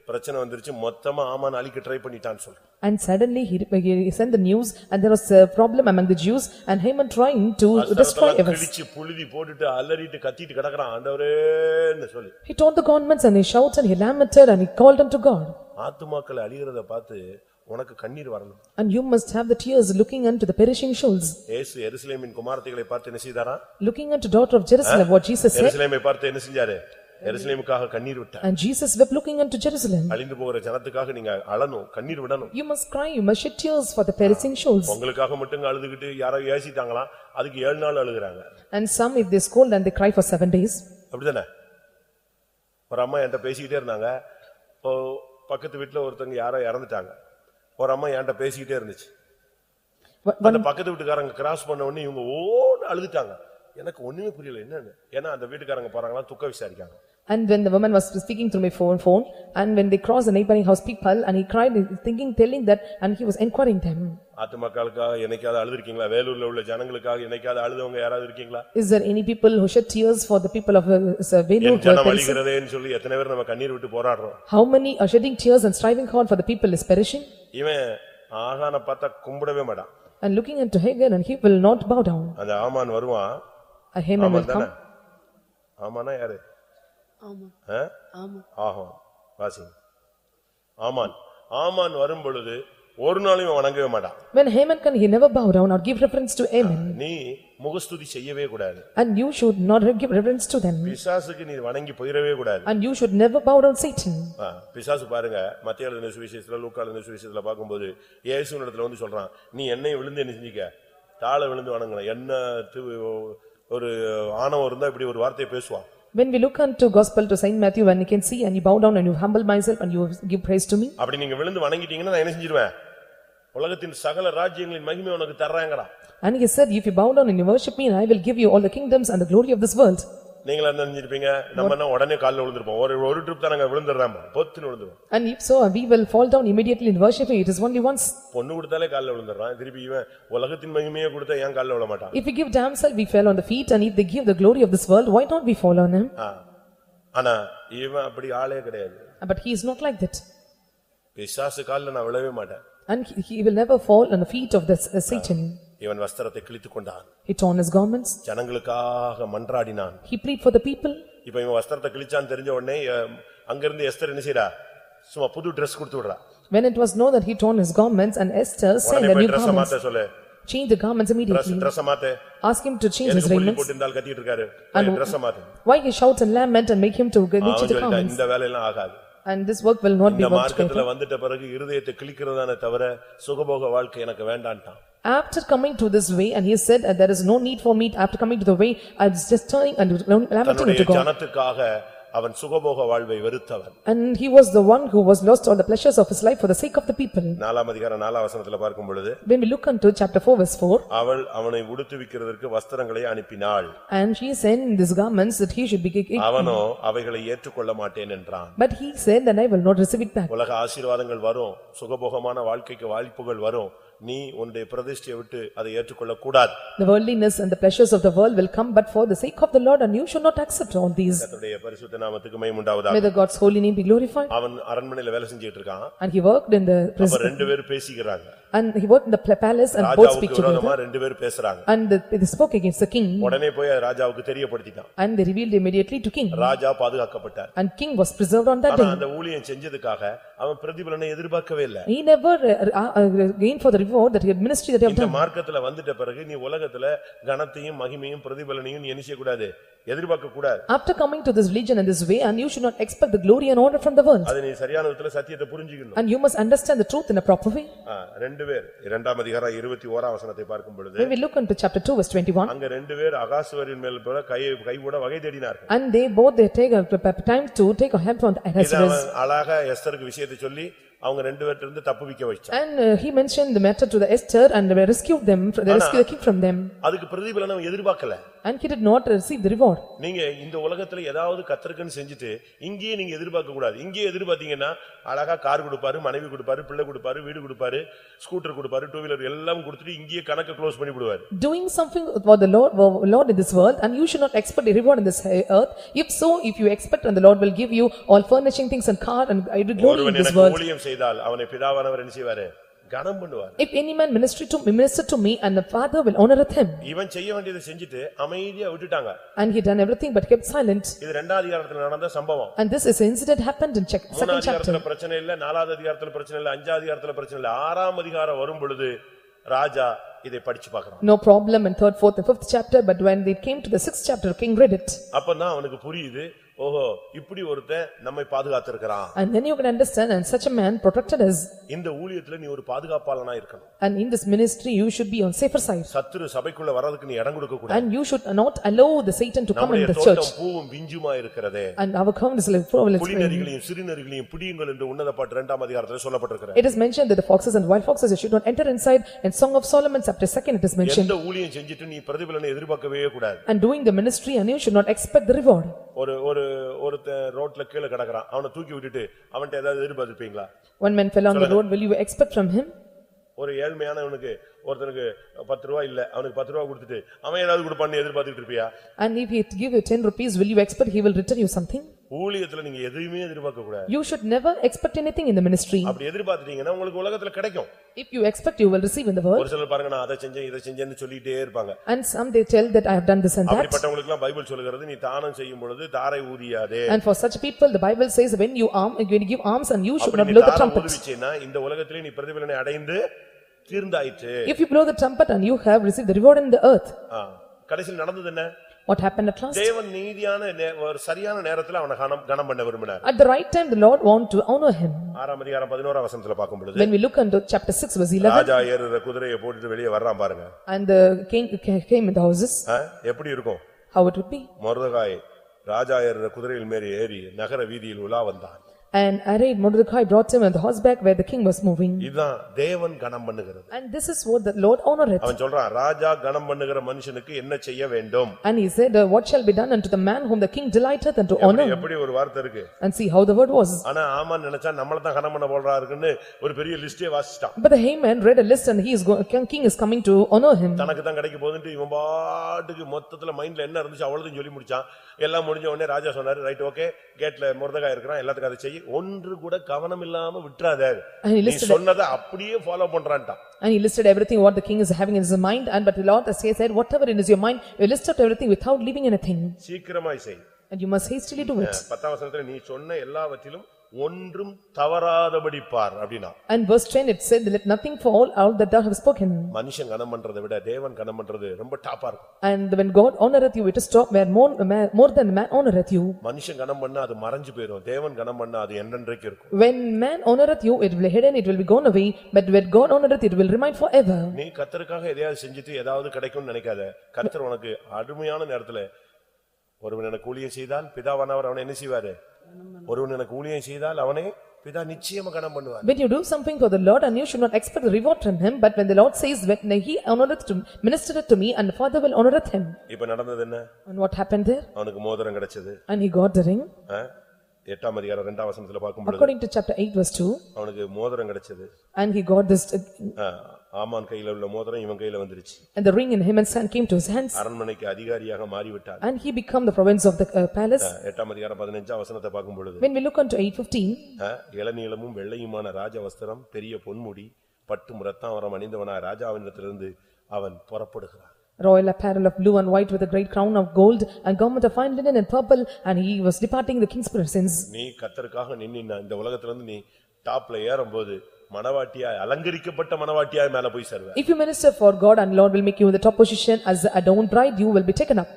பிரச்சனை வந்துருச்சு மொத்தமா ஆமான் அழிக்க ட்ரை பண்ணிட்டான்னு சொல்றான் And suddenly he he sent the news and there was a problem among the Jews and Haman trying to destroy அஸ்தரத்தெல்லாம் everything. கிழிச்சு புழுதி போட்டுட்டு அலறிட்டு கத்திட்டு கிடக்குறான் ஆண்டவரேன்னு சொல்லி He tore the garments and he shouted, he lamented and he called unto God. ஆத்துமாக்கள் அழிகிறத பார்த்து உனக்கு கண்ணீர் வரணும் And you must have the tears looking unto the perishing souls. ஏசு எருசலேமின் குமாரத்திகளை பார்த்து என்ன செய்தாரா Looking unto daughter of Jerusalem, what Jesus said. எருசலேமை பார்த்து என்ன செஞ்சாரு எருசலேமுக்காக கண்ணீர் விட்டார் And Jesus wept looking unto Jerusalem. அழிந்து போகிற ஜனத்துக்காக நீங்க அழணும் கண்ணீர் விடணும் You must cry, you must shed tears for the perishing souls. உங்களுக்காக மட்டும் அழுதுகிட்டு யாரோ ஏசிட்டாங்களா அதுக்கு ஏழு நாள் அழுகுறாங்க And some if they scold and they cry for seven days. அப்படிதானே ஒரு அம்மா என்கிட்ட பேசிக்கிட்டே இருந்தாங்க பக்கத்து வீட்டுல ஒருத்தங்க யாரோ இறந்துட்டாங்க ஒரு அம்மா என்கிட்ட பேசிக்கிட்டே இருந்துச்சு. அந்த பக்கத்து வீட்டுக்காரங்க கிராஸ் பண்ண உடனே இவங்க ஓன்னு அழுதுட்டாங்க. எனக்கு ஒண்ணுமே புரியல என்னன்னு? ஏன்னா அந்த வீட்டுக்காரங்க போறாங்களா துக்க விசாரிக்காங்க And when the woman was speaking through my phone, phone, and when they crossed the neighboring house people, and he cried, thinking, telling that, and he was inquiring them. ஆத்து மக்களுக்காக என்னைக்காவது அழுதுருக்கீங்களா வேலூர்ல உள்ள ஜனங்களுக்காக என்னைக்காவது அழுதவங்க யாராவது இருக்கீங்களா Is there any people who shed tears for the people of uh, uh, Vellore N who are ஜனம் perishing? அழிகிறதேன்னு சொல்லி எத்தனை பேர் நம்ம கண்ணீர் விட்டு போராடுறோம் How many are shedding tears and striving hard for the people is perishing? இவன் ஆகான பார்த்தா கும்பிடவே மாட்டான் And looking into Hagar, and he will not bow down. அந்த ஆமான் வருவான் And Haman will ஆமான் தானே come. ஆமானா யாரு ஆ? ஆகான் வாசி ஆமான். ஆமான் வரும் பொழுது ஒரு இவன் வணங்கவே மாட்டான். When Haman can, he never bow down or give reference to Haman. நீ முகஸ்துதி செய்யவே கூடாது. And you should not give reverence to them. பிசாசுக்கு நீ வணங்கி போயிடவே கூடாது. And you should never bow down Satan. ஆ, பிசாசு பாருங்க மத்திய எழுதின சுவிசேஷத்துல லூக்கா எழுதின சுவிசேஷத்துல பார்க்கும்போது இயேசு இடத்துல வந்து சொல்றான் நீ என்னை விழுந்து என்ன செஞ்சிக்க? தாழ விழுந்து வணங்கலாம் என்ன து- ஒரு ஆணவம் இருந்தா இப்படி ஒரு வார்த்தையை பேசுவான். When we look unto gospel to Saint Matthew, and you can see, and you bow down and you humble myself and you give praise to me. அப்படி நீங்க விழுந்து வணங்கிட்டீங்கன்னா நான் என்ன செஞ்சிருவேன் உலகத்தின் சகல ராஜ்யங்களின் மகிமை உனக்கு தர்றாங்கறான் And he said, if you bow down and you worship me, I will give you all the kingdoms and the glory of this world. நீங்களா என்ன செஞ்சிருப்பீங்க நம்ம என்ன உடனே கால்ல விழுந்திருப்போம் ஒரு ஒரு ட்ரிப் தான் நாங்க விழுந்துடுறோம் பொத்துன்னு விழுந்துருவோம் And if so, we will fall down immediately in worshiping, it is only once. பொண்ணு கொடுத்தாலே கால்ல விழுந்துடுறான் திருப்பி இவன் உலகத்தின் மகிமையை கொடுத்தா ஏன் கால்ல விழ மாட்டான் If we give damsel, we fell on the feet, and if they give the glory of this world, why not we fall on him? ஆனா இவன் அப்படி ஆளே கிடையாது But he is not like that. பிசாசு கால்ல நான் விழவே மாட்டேன் And he will never fall on the feet of this uh, Satan. இவன் வஸ்திரத்தை கிழித்துக் கொண்டான் He torn his garments, ஜனங்களுக்காக மன்றாடினான் he plead for the people. இப்ப இவன் வஸ்திரத்தை கிழிச்சான்னு தெரிஞ்ச உடனே அஹ், அங்கிருந்து எஸ்தர் என்ன செய்றா சும்மா புது Dress கொடுத்து விடுறா When it was known that he torn his garments, and Esther sent உடனே the போய் new Dress garments, மாத்த சொல்லு change the garments Dress immediately. Dress மாத்து Ask him to change his எனக்கு புள்ளி raiments. போட்டு இருந்தால் கத்திட்டு இருக்காரு And- Dress மாத்து Why he shouts and lament and make him to அவன் change the சொல்லிட்டான் garments? இந்த வேலையெல்லாம் ஆகாது And this work will not be இந்த worked மார்க்கத்துல together. வந்துட்ட பிறகு இருதயத்தை கிழிக்கிறதானே தவிர சுகபோக வாழ்க்கை எனக்கு வேண்டான்ட்டான் After coming to this way, and he said, "And there is no need for me, after coming to the way, I was just turning and lamenting தன்னுடைய unto God. ஜனத்துக்காக அவன் சுகபோக வாழ்வை வெறுத்தவன் And he was the one who was lost all the pleasures of his life for the sake of the people. நாலாம் அதிகாரம் நாலாம் வசனத்துல பார்க்கும் பொழுது When we look unto chapter four verse four, அவள் அவனை உடுத்துவிக்கிறதற்கு வஸ்திரங்களை அனுப்பினாள் and she sent these garments that he should be given. அவனோ அவைகளை ஏற்றுக்கொள்ள மாட்டேன் என்றான் But he said, "And I will not receive it back." உலக ஆசீர்வாதங்கள் வரும் சுகபோகமான வாழ்க்கைக்கு வாய்ப்புகள் வரும் நீ உன்னுடைய பிரதிஷ்டையை விட்டு அதை ஏற்றுக்கொள்ள கூடாது The worldliness and the pleasures of the world will come, but for the sake of the Lord, and you should not accept all these. கர்த்தருடைய பரிசுத்த நாமத்துக்கு மைமுண்டாவதா May the God's holy name be glorified. அவன் அரண்மனையில வேலை செஞ்சிட்டு இருக்கான் And he worked in the அப்ப prison, ரெண்டு பேரும் பேசிக்கிறாங்க and he worked in the pla- palace and both speak ராஜாவுக்கு விரோதமா together. ரெண்டு பேரும் பேசுறாங்க And they they spoke against the king, உடனே போய் ராஜாவுக்கு தெரியப்படுத்திட்டான் and they revealed immediately to king. Raja பாதுகாக்கப்பட்டார் And king was preserved on that ஆனா day. அந்த ஊழியம் செஞ்சதுக்காக அவன் பிரதிபலனை எதிர்பார்க்கவே இல்லை He never uh, uh, uh, gained for the reward that he had ministry that he had இந்த done. மார்க்கத்துல வந்துட்ட பிறகு நீ உலகத்துல கனத்தையும் மகிமையும் பிரதிபலனையும் நீ என்ன செய்யக்கூடாது எதிர்பார்க்க கூடாது After coming to this religion and this way, and you should not expect the glory and honor from the world. அது நீ சரியான விதத்துல சத்தியத்தை புரிஞ்சுக்கணும் And you must understand the truth in a proper way. ஆ, ரெண்டு பேர் இரண்டாம் அதிகாரம் இருபத்தி ஓராம் வசனத்தை பார்க்கும் பொழுது we look into chapter two verse twenty-one, அங்க ரெண்டு பேர் அகாசுவரின் மேல் போல கை கைவிட வகை தேடினார்கள் and they both they take a time to take a help from the இதை Ahasuerus. அவன் அழகா எஸ்தருக்கு விஷயத்தை சொல்லி அவங்க ரெண்டு பேர்ட்ட இருந்து தப்புவிக்க வச்சான் And uh, he mentioned the matter to the Esther and they rescued them, they rescued the king from them. அதுக்கு பிரதிபலனை அவன் எதிர்பார்க்கல And he did not receive the reward. நீங்க இந்த உலகத்துல ஏதாவது கத்திருக்குன்னு செஞ்சுட்டு இங்கேயே நீங்க எதிர்பார்க்க கூடாது இங்கேயே எதிர்பார்த்தீங்கன்னா அழகா கார் கொடுப்பாரு மனைவி கொடுப்பாரு பிள்ளை கொடுப்பாரு வீடு கொடுப்பாரு ஸ்கூட்டர் கொடுப்பாரு டூ வீலர் எல்லாம் கொடுத்துட்டு இங்கேயே கணக்க க்ளோஸ் பண்ணி விடுவாரு Doing something for the Lord, for Lord in this world and you should not expect a reward in this earth. If so, if you expect and the Lord will give you all furnishing things and car and glory in ஒருவன் this எனக்கு world. ஊழியம் செய்தால் அவனை பிதாவானவர் என்ன செய்வாரு கனம் பண்ணுவார் If any man ministry to minister to me and the father will honoreth him. இவன் செய்ய வேண்டியதை செஞ்சுட்டு அமைதியா விட்டுட்டாங்க And he done everything but kept silent. இது ரெண்டாவது அதிகாரத்துல நடந்த சம்பவம் And this is incident happened in check- second மூணாவது chapter. அதிகாரத்துல பிரச்சனை இல்ல நாலாவது அதிகாரத்துல பிரச்சனை இல்ல அஞ்சாவது அதிகாரத்துல பிரச்சனை இல்ல ஆறாம் அதிகாரம் வரும் பொழுது ராஜா இதை படிச்சு பார்க்கறான் No problem in third, fourth and fifth chapter, but when they came to the sixth chapter, king read it. அப்பதான் அவனுக்கு புரியுது ஓஹோ இப்படி ஒருத்தன் நம்மை பாதுகாத்திருக்கிறான் And then you can understand, and such a man protected us. இந்த ஊழியத்துல நீ ஒரு பாதுகாப்பாளனா இருக்கணும் And in this ministry, you should be on safer side. சத்துரு சபைக்குள்ள வர்றதுக்கு நீ இடம் கொடுக்க கூடாது And you should not allow the Satan to come in நம்முடைய the church. தோட்டம் பூவும் பிஞ்சுமா இருக்கிறதே And our come is like full of புலிநரிகளையும் சிறுநரிகளையும் பிடியுங்கள் என்று உன்னத பாட்டு இரண்டாம் அதிகாரத்துல சொல்லப்பட்டிருக்கிறது It is mentioned that the foxes and wild foxes should not enter inside. In Song of Solomon, chapter second, it is mentioned. எந்த ஊழியம் செஞ்சுட்டு நீ பிரதிபலனை எதிர்பார்க்கவே கூடாது And doing the ministry, and you should not expect the reward. ஒரு ஒரு ஒருத்தன் ரோட்ல கீழே கிடக்குறான். அவனை தூக்கி விட்டுட்டு அவன்கிட்ட ஏதாவது எதிர்பார்த்திருப்பீங்களா? One man fell on the road, will you expect from him? ஒரு ஏழ்மையானவனுக்கு ஒருத்தனுக்கு பத்து ரூபா இல்ல அவனுக்கு பத்து ரூபா கொடுத்துட்டு அவன் ஏதாவது கொடுப்பான்னு எதிர்பார்த்துட்டு இருப்பியா? And if he give you ten rupees, will you expect he will return you something? ஊழியத்துல நீங்க எதுவுமே எதிர்பார்க்க கூடாது You should never expect anything in the ministry. அப்படி எதிர்பார்த்துட்டீங்கன்னா உங்களுக்கு உலகத்துல கிடைக்கும் If you expect, you will receive in the world. ஒரு சிலர் பாருங்க நான் அதை செஞ்சேன் இதை செஞ்சேன்னு சொல்லிட்டே இருப்பாங்க And some they tell that I have done this and that. அப்படிப்பட்டவங்களுக்கு எல்லாம் பைபிள் சொல்லுகிறது நீ தானம் செய்யும் பொழுது தாரை ஊதியாதே And for such people, the Bible says, when you arm, when you give alms and you should அப்படி not நீ blow the தாரம் trumpet. ஊதுவிச்சேன்னா இந்த உலகத்திலே நீ பிரதிபலனை அடைந்து தீர்ந்தாயிற்று If you blow the trumpet and you have received the reward in the earth, ஆ, கடைசியில் நடந்தது என்ன what happened at last? தேவன் நீதியான நே- ஒரு சரியான நேரத்துல அவனை கனம் கனம் பண்ண விரும்பினார் At the right time, the Lord want to honor him. ஆறாம் அதிகாரம் பதினோராம் வசனத்துல பார்க்கும் பொழுது When we look into chapter six verse eleven, ராஜா ஏறுற குதிரையை போட்டுட்டு வெளியே வர்றான் பாருங்க and the king ca- came in the houses, ஆ, எப்படி இருக்கும் how it would be? Mordecai ராஜா ஏறுற குதிரையில் மேரி ஏறி நகர வீதியில் உலா வந்தான் And arrayed Mordecai brought him on the horseback where the king was moving. இதுதான் தேவன் கனம் பண்ணுகிறது And this is what the Lord honoreth. அவன் சொல்றான் ராஜா கனம் பண்ணுகிற மனுஷனுக்கு என்ன செய்ய வேண்டும் And he said, uh, what shall be done unto the man whom the king delighteth and to எப்படி- honor? எப்படி ஒரு வார்த்தை இருக்கு And see how the word was. ஆனா ஆமான்னு நினைச்சா நம்மள தான் கனம் பண்ண போடுறா இருக்குன்னு ஒரு பெரிய லிஸ்டே வாசிச்சிட்டான் But the Haman read a list and he is, go- king is coming to honor him. தனக்கு தான் கிடைக்க போகுதுன்ட்டு இவன் பாட்டுக்கு மொத்தத்துல மைண்ட்ல என்ன இருந்துச்சு அவ்வளவுதான் சொல்லி முடிச்சான் எல்லாம் முடிஞ்ச உடனே ராஜா சொன்னாரு ரைட் ஓகே கேட்ல முருதகாய் இருக்கிறான் எல்லாத்துக்கும் அதை செய்ய ஒன்று கூட கவனம் இல்லாம விட்டுறாத he நீ சொன்னதை அப்படியே ஃபாலோ பண்றான்ட்டான் And he listed everything what the king is having in his mind and but the Lord has said, whatever in your mind, you list out everything without leaving anything. சீக்கிரமாய் செய் And you must hastily do it. பத்தாம் வசனத்துல நீ சொன்ன எல்லாவற்றிலும் ஒன்றும் தவறாதபடி பார் அப்படின்னா And verse ten it said, "Let nothing fall out that thou have spoken." மனுஷன் கனம் பண்றதை விட தேவன் கனம் பண்றது ரொம்ப டாப்பா இருக்கும் And when God honoreth you, it is top where more, more than man honoreth you. மனுஷன் கனம் பண்ணா அது மறைஞ்சு போயிரும் தேவன் கனம் பண்ணா அது என்றென்றைக்கு இருக்கும் When man honoreth you, it will be hidden, it will be gone away, but when God honoreth, it will remain forever. நீ கத்தருக்காக எதையாவது செஞ்சுட்டு ஏதாவது கிடைக்கும்னு நினைக்காத கர்த்தர் உனக்கு அருமையான நேரத்துல ஒருவன் எனக்கு ஊழியம் செய்தால் பிதாவானவர் அவனை என்ன செய்வாரு ஒருவன் எனக்கு ஊழியம் செய்தால் அவனை பிதா நிச்சயமா கனம் பண்ணுவார் When you do something for the Lord and you should not expect the reward from him, but when the Lord says, "When he honoreth to, ministereth to me and the Father will honoreth him." இப்ப நடந்தது என்ன And what happened there? அவனுக்கு மோதிரம் கிடைச்சது And he got the ring. ஆ? எட்டாம் அதிகாரம் இரண்டாம் வசனத்துல பார்க்கும் பொழுது According to chapter eight verse two, அவனுக்கு மோதிரம் கிடைச்சது and he got this, uh, ஆ, ஆமான் கையில உள்ள மோதிரம் இவன் கையில வந்துருச்சு and the ring in him and sand came to his hands, அரண்மனைக்கு அதிகாரியாக மாறிவிட்டான் and he become the province of the uh, palace. எட்டாம் அதிகாரம் பதினஞ்சாம் வசனத்தை பார்க்கும் பொழுது When we look unto eight fifteen, ஆ, இளநீளமும் வெள்ளையுமான ராஜ வஸ்திரம் பெரிய பொன்முடி பட்டு முரத்தாவரம் அணிந்தவனாய் ராஜாவினிடத்திலிருந்து அவன் புறப்படுகிறான் royal apparel of blue and white with a great crown of gold, and garment of fine linen and purple, and he was departing the king's presence. நீ கத்தருக்காக நின்னா இந்த உலகத்திலிருந்து நீ டாப்ல ஏறும்போது மணவாட்டியாய் அலங்கரிக்கப்பட்ட மணவாட்டியாய் மேல போய் சேருவ If you minister for God and Lord will make you in the top position as the adorned bride, you will be taken up.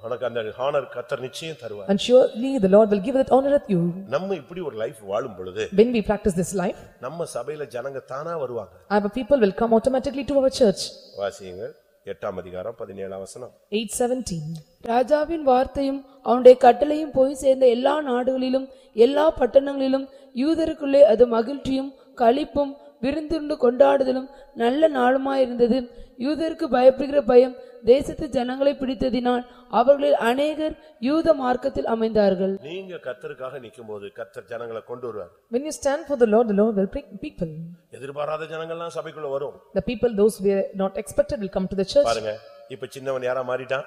உனக்கு அந்த ஹானர் கத்தர் நிச்சயம் தருவார் And surely the Lord will give that honor at you. நம்ம இப்படி ஒரு life வாழும் பொழுது When we practice this life, நம்ம சபையில ஜனங்க தானா வருவாங்க our people will come automatically to our church. வாசியுங்க எட்டாம் அதிகாரம் பதினேழாம் வசனம் Eight seventeen. ராஜாவின் வார்த்தையும் அவனுடைய கட்டளையும் போய் சேர்ந்த எல்லா நாடுகளிலும் எல்லா பட்டணங்களிலும் யூதருக்குள்ளே அது மகிழ்ச்சியும் களிப்பும் விருந்துண்டு கொண்டாடுதலும் நல்ல நாளுமாயிருந்தது. யூதருக்கு பயப்படுகிற பயம் தேசத்து ஜனங்களை பிடித்ததினால் அவர்களில் அநேகர் யூத மார்க்கத்தில் அமைந்தார்கள். நீங்க கத்தருக்காக நிக்கும்போது கத்தர் ஜனங்களை கொண்டு வருவார். When you stand for the Lord, the Lord will bring people. எதிர்பாராத ஜனங்கள்லாம் சபைக்குள்ள வரும். The people, those were not expected will come to the church. பாருங்க இப்ப சின்னவன் யாரா மாறிட்டான்?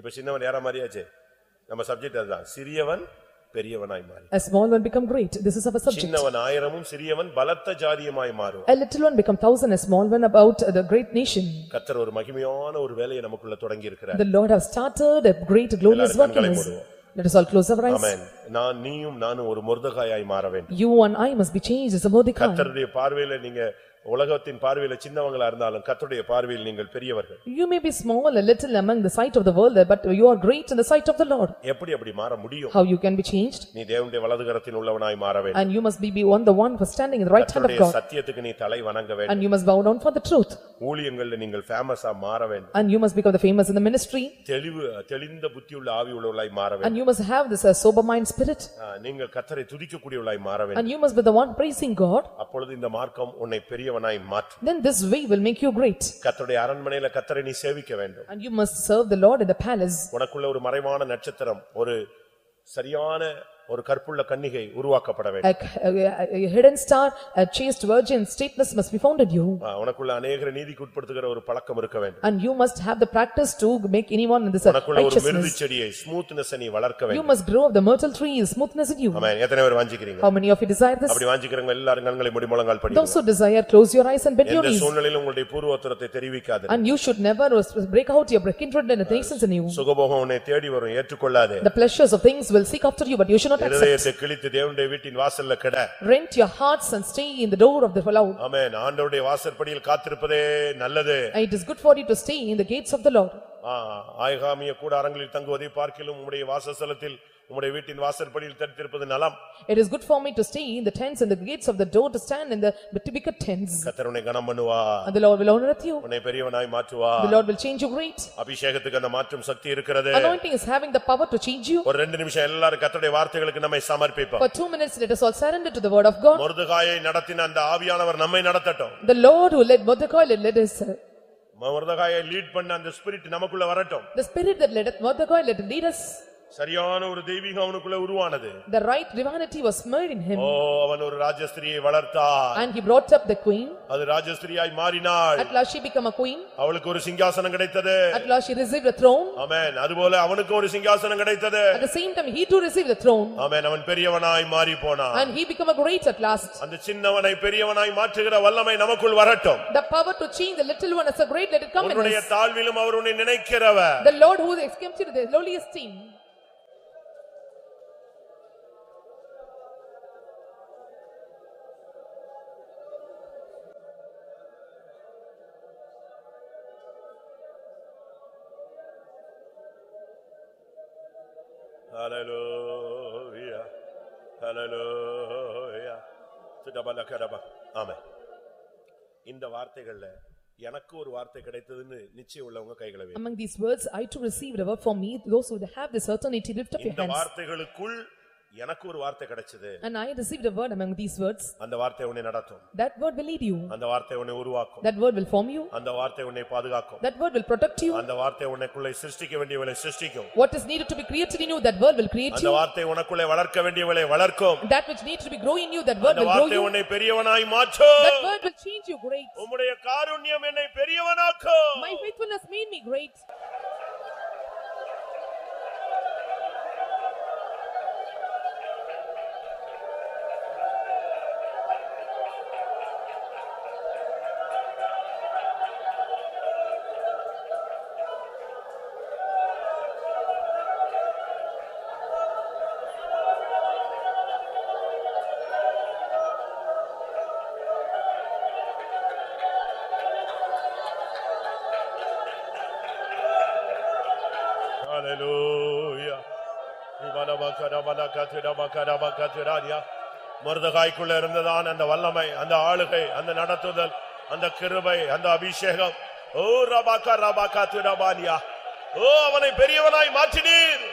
இப்ப சின்னவன் யாரா மாறியாச்சு? நம்ம சப்ஜெக்ட் அதுதான். சிறியவன் பெரியவனாய் மாறி A small one become great. This is our subject. சின்னவன் ஆயிரமும் சிறியவன் பலத்த ஜாதியுமாய் மாறும் A little one become thousand, a small one about the great nation. கத்தர் ஒரு மகிமையான ஒரு வேலையை நமக்குள்ள தொடங்கி இருக்கிறார் The Lord has started a great glorious work in கண்களை us. மூடுவோம். Let us all close our eyes. ஆமென் நான் நீயும் நானும் ஒரு முர்தகாயாய் மாற வேண்டும் You and I must be changed as a Mordecai. கத்தருடைய பார்வையில நீங்க உலகத்தின் பார்வையில சின்னவங்களா இருந்தாலும் கத்தருடைய பார்வையில் நீங்கள் பெரியவர்கள் You may be small, a little among the sight of the world, but you are great in the sight of the Lord. எப்படி அப்படி மாற முடியும் How you can be changed? நீ தேவனுடைய வலதுகரத்தின் உள்ளவனாய் மாற வேண்டும் And you must be be one the one for standing in the right hand of கர்த்தருடைய God. சத்தியத்துக்கு நீ தலை வணங்க வேண்டும் And you must bow down for the truth. ஊழியங்கள்ல நீங்கள் ஃபேமஸா மாற வேண்டும் And you must become the famous in the ministry. தெளிவு தெளிந்த புத்தியுள்ள ஆவி உள்ளவர்களாய் மாற வேண்டும் And you must have this uh, sober mind spirit. ஆ, நீங்கள் கத்தரை துதிக்கக்கூடியவர்களாய் மாற வேண்டும் And you must be the one praising God. அப்பொழுது இந்த மார்க்கம் உன்னை பெரியவனாய் மாற்றும் Then this way will make you great. கத்தருடைய அரண்மனையில கத்தரை நீ சேவிக்க வேண்டும் And you must serve the Lord in the palace. உனக்குள்ள ஒரு மறைவான நட்சத்திரம் ஒரு சரியான ஒரு கற்புள்ள கன்னிகை உருவாக்கப்பட வேண்டும் A a- a hidden star, a chaste virgin, stateless must be found in you. ஆ, உனக்குள்ள அநேகரை நீதிக்கு உட்படுத்துகிற ஒரு பழக்கம் இருக்க வேண்டும் And you must have the practice to make anyone in this uh, உனக்குள்ள ஒரு மிருது righteousness. செடியை ஸ்மூத்னஸ் நீ வளர்க்க You வேண்டும் must grow up the myrtle tree, smoothness in you. ஆமென் எத்தனை பேர் வாஞ்சிக்கிறீங்க How many of you desire this? அப்படி வாஞ்சிக்கிறவங்க எல்லாரும் கண்களை மூடி முழங்கால் படிங்க Those who desire, close your eyes and bend your எந்த knees. சூழ்நிலையிலும் உங்களுடைய பூர்வோத்தரத்தை தெரிவிக்காது And you should never break out your kindred and the nations in you. சுகபோகம் உன்னை தேடி வரும் ஏற்றுக்கொள்ளாதே The pleasures of things will seek after you, but you should not accept. இருதயத்தை கிழித்து தேவனுடைய வீட்டின் வாசல்ல கிட Rent your hearts and stay in the door of the Lord. ஆமென் ஆண்டவருடைய வாசற்படியில் காத்திருப்பதே நல்லது It is good for you to stay in the gates of the Lord. ஆ, ஆயகாமிய கூடாரங்களில் தங்குவதை பார்க்கிலும் உம்முடைய வாசஸ்தலத்தில் உம்முடைய வீட்டின் வாசற்படியில் தரித்திருப்பது நலம் It is good for me to stay in the tents and the gates of the door to stand in the typical tents. கத்தர் உன்னை கனம் பண்ணுவா And the Lord will honor you. உன்னை பெரியவனாய் மாற்றுவா The Lord will change you great. அபிஷேகத்துக்கு அந்த மாற்றும் சக்தி இருக்கிறது Anointing is having the power to change you. ஒரு ரெண்டு நிமிஷம் எல்லாரும் கத்தருடைய வார்த்தைகளுக்கு நம்மை சமர்ப்பிப்போம் For two minutes, let us all surrender to the word of God. மொர்தகாயை நடத்தின அந்த ஆவியானவர் நம்மை நடத்தட்டும் The Lord who led Mordecai, let us, uh, மொர்தகாயை lead பண்ண அந்த ஸ்பிரிட் நமக்குள்ள வரட்டும் the spirit that led Mordecai, let him lead us. சரியான ஒரு தெய்வீகம் அவனுக்குள்ள உருவானது The right divinity was made in him. ஓ அவன் ஒரு ராஜஸ்திரியை வளர்த்தான் And he brought up the queen. அது ராஜஸ்திரியாய் மாறினாள் At last she became a queen. அவளுக்கு ஒரு சிங்காசனம் கிடைத்தது At last she received a throne. ஆமென் அதுபோல அவனுக்கு ஒரு சிங்காசனம் கிடைத்தது At the same time, he too received the throne. ஆமென் அவன் பெரியவனாய் மாறி போனான் And he became a great at last. அந்த சின்னவனை பெரியவனாய் மாற்றுகிற வல்லமை நமக்குள் வரட்டும் The power to change the little one as a great, let it come in உன்னுடைய us. தாழ்விலும் அவர் உன்னை நினைக்கிறவர் The Lord who has come to the lowly esteem. ஆமென் இந்த வார்த்தைகள்ல எனக்கு ஒரு வார்த்தை கிடைத்ததுன்னு நிச்சயம் உள்ளவங்க கைகளை. Among these words, I too received a word from me, those who have the certainty, lift up your இந்த hands. வார்த்தைகளுக்குள் எனக்கு ஒரு வார்த்தை கிடைச்சது And I received a word among these words, அந்த வார்த்தை உன்னை நடத்தும் that word will lead you, அந்த வார்த்தை உன்னை உருவாக்கும் that word will form you, அந்த வார்த்தை உன்னை பாதுகாக்கும் that word will protect you. அந்த வார்த்தை உனக்குள்ளே சிருஷ்டிக்க வேண்டியவளை சிருஷ்டிக்கும் What is needed to be created in you, that word will create அந்த you. வார்த்தை உனக்குள்ளே வளர்க்க வேண்டியவளை வளர்க்கும் That which needs to be grow in you, that word அந்த will grow வார்த்தை you. உன்னை பெரியவனாய் மாற்றும் That word will change you great. உம்முடைய காருண்யம் என்னை பெரியவனாக்கும் My faithfulness made me great. மருதகாய்க்குள்ள இருந்ததான் அந்த வல்லமை அந்த ஆளுகை அந்த நடத்துதல் அந்த கிருபை அந்த அபிஷேகம். ஓ ரபாக்கா ரபாக்கா திரபானியா ஓ அவனை பெரியவனாய் மாற்றினீர்.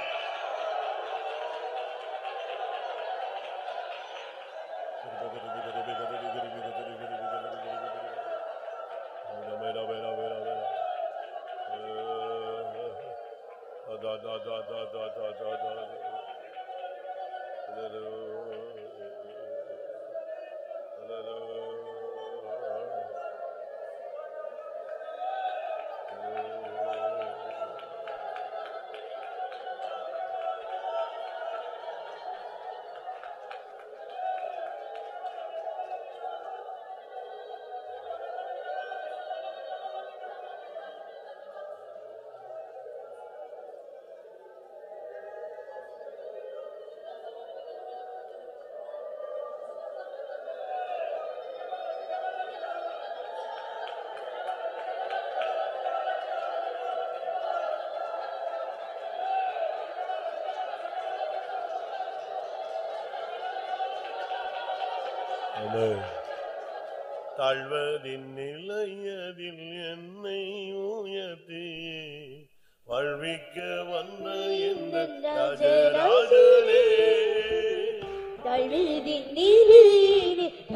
தாழ்வதின் நிலையதில் என்னை உயர்த்தி வாழ்விக்க வந்த எந்த ராஜராஜனே. தழுதின்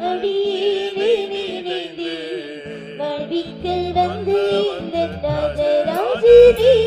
அடியேனே நினைந்து வாழ்விக்க வந்து இந்த ராஜராஜனே.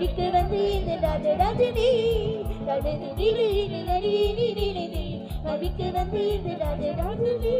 வாழ்விக்க வந்து இந்த ராஜராஜனே தாழ்மையின் நிலையினில் அடியேனே நினைந்து வாழ்விக்க வந்து இந்த ராஜராஜனே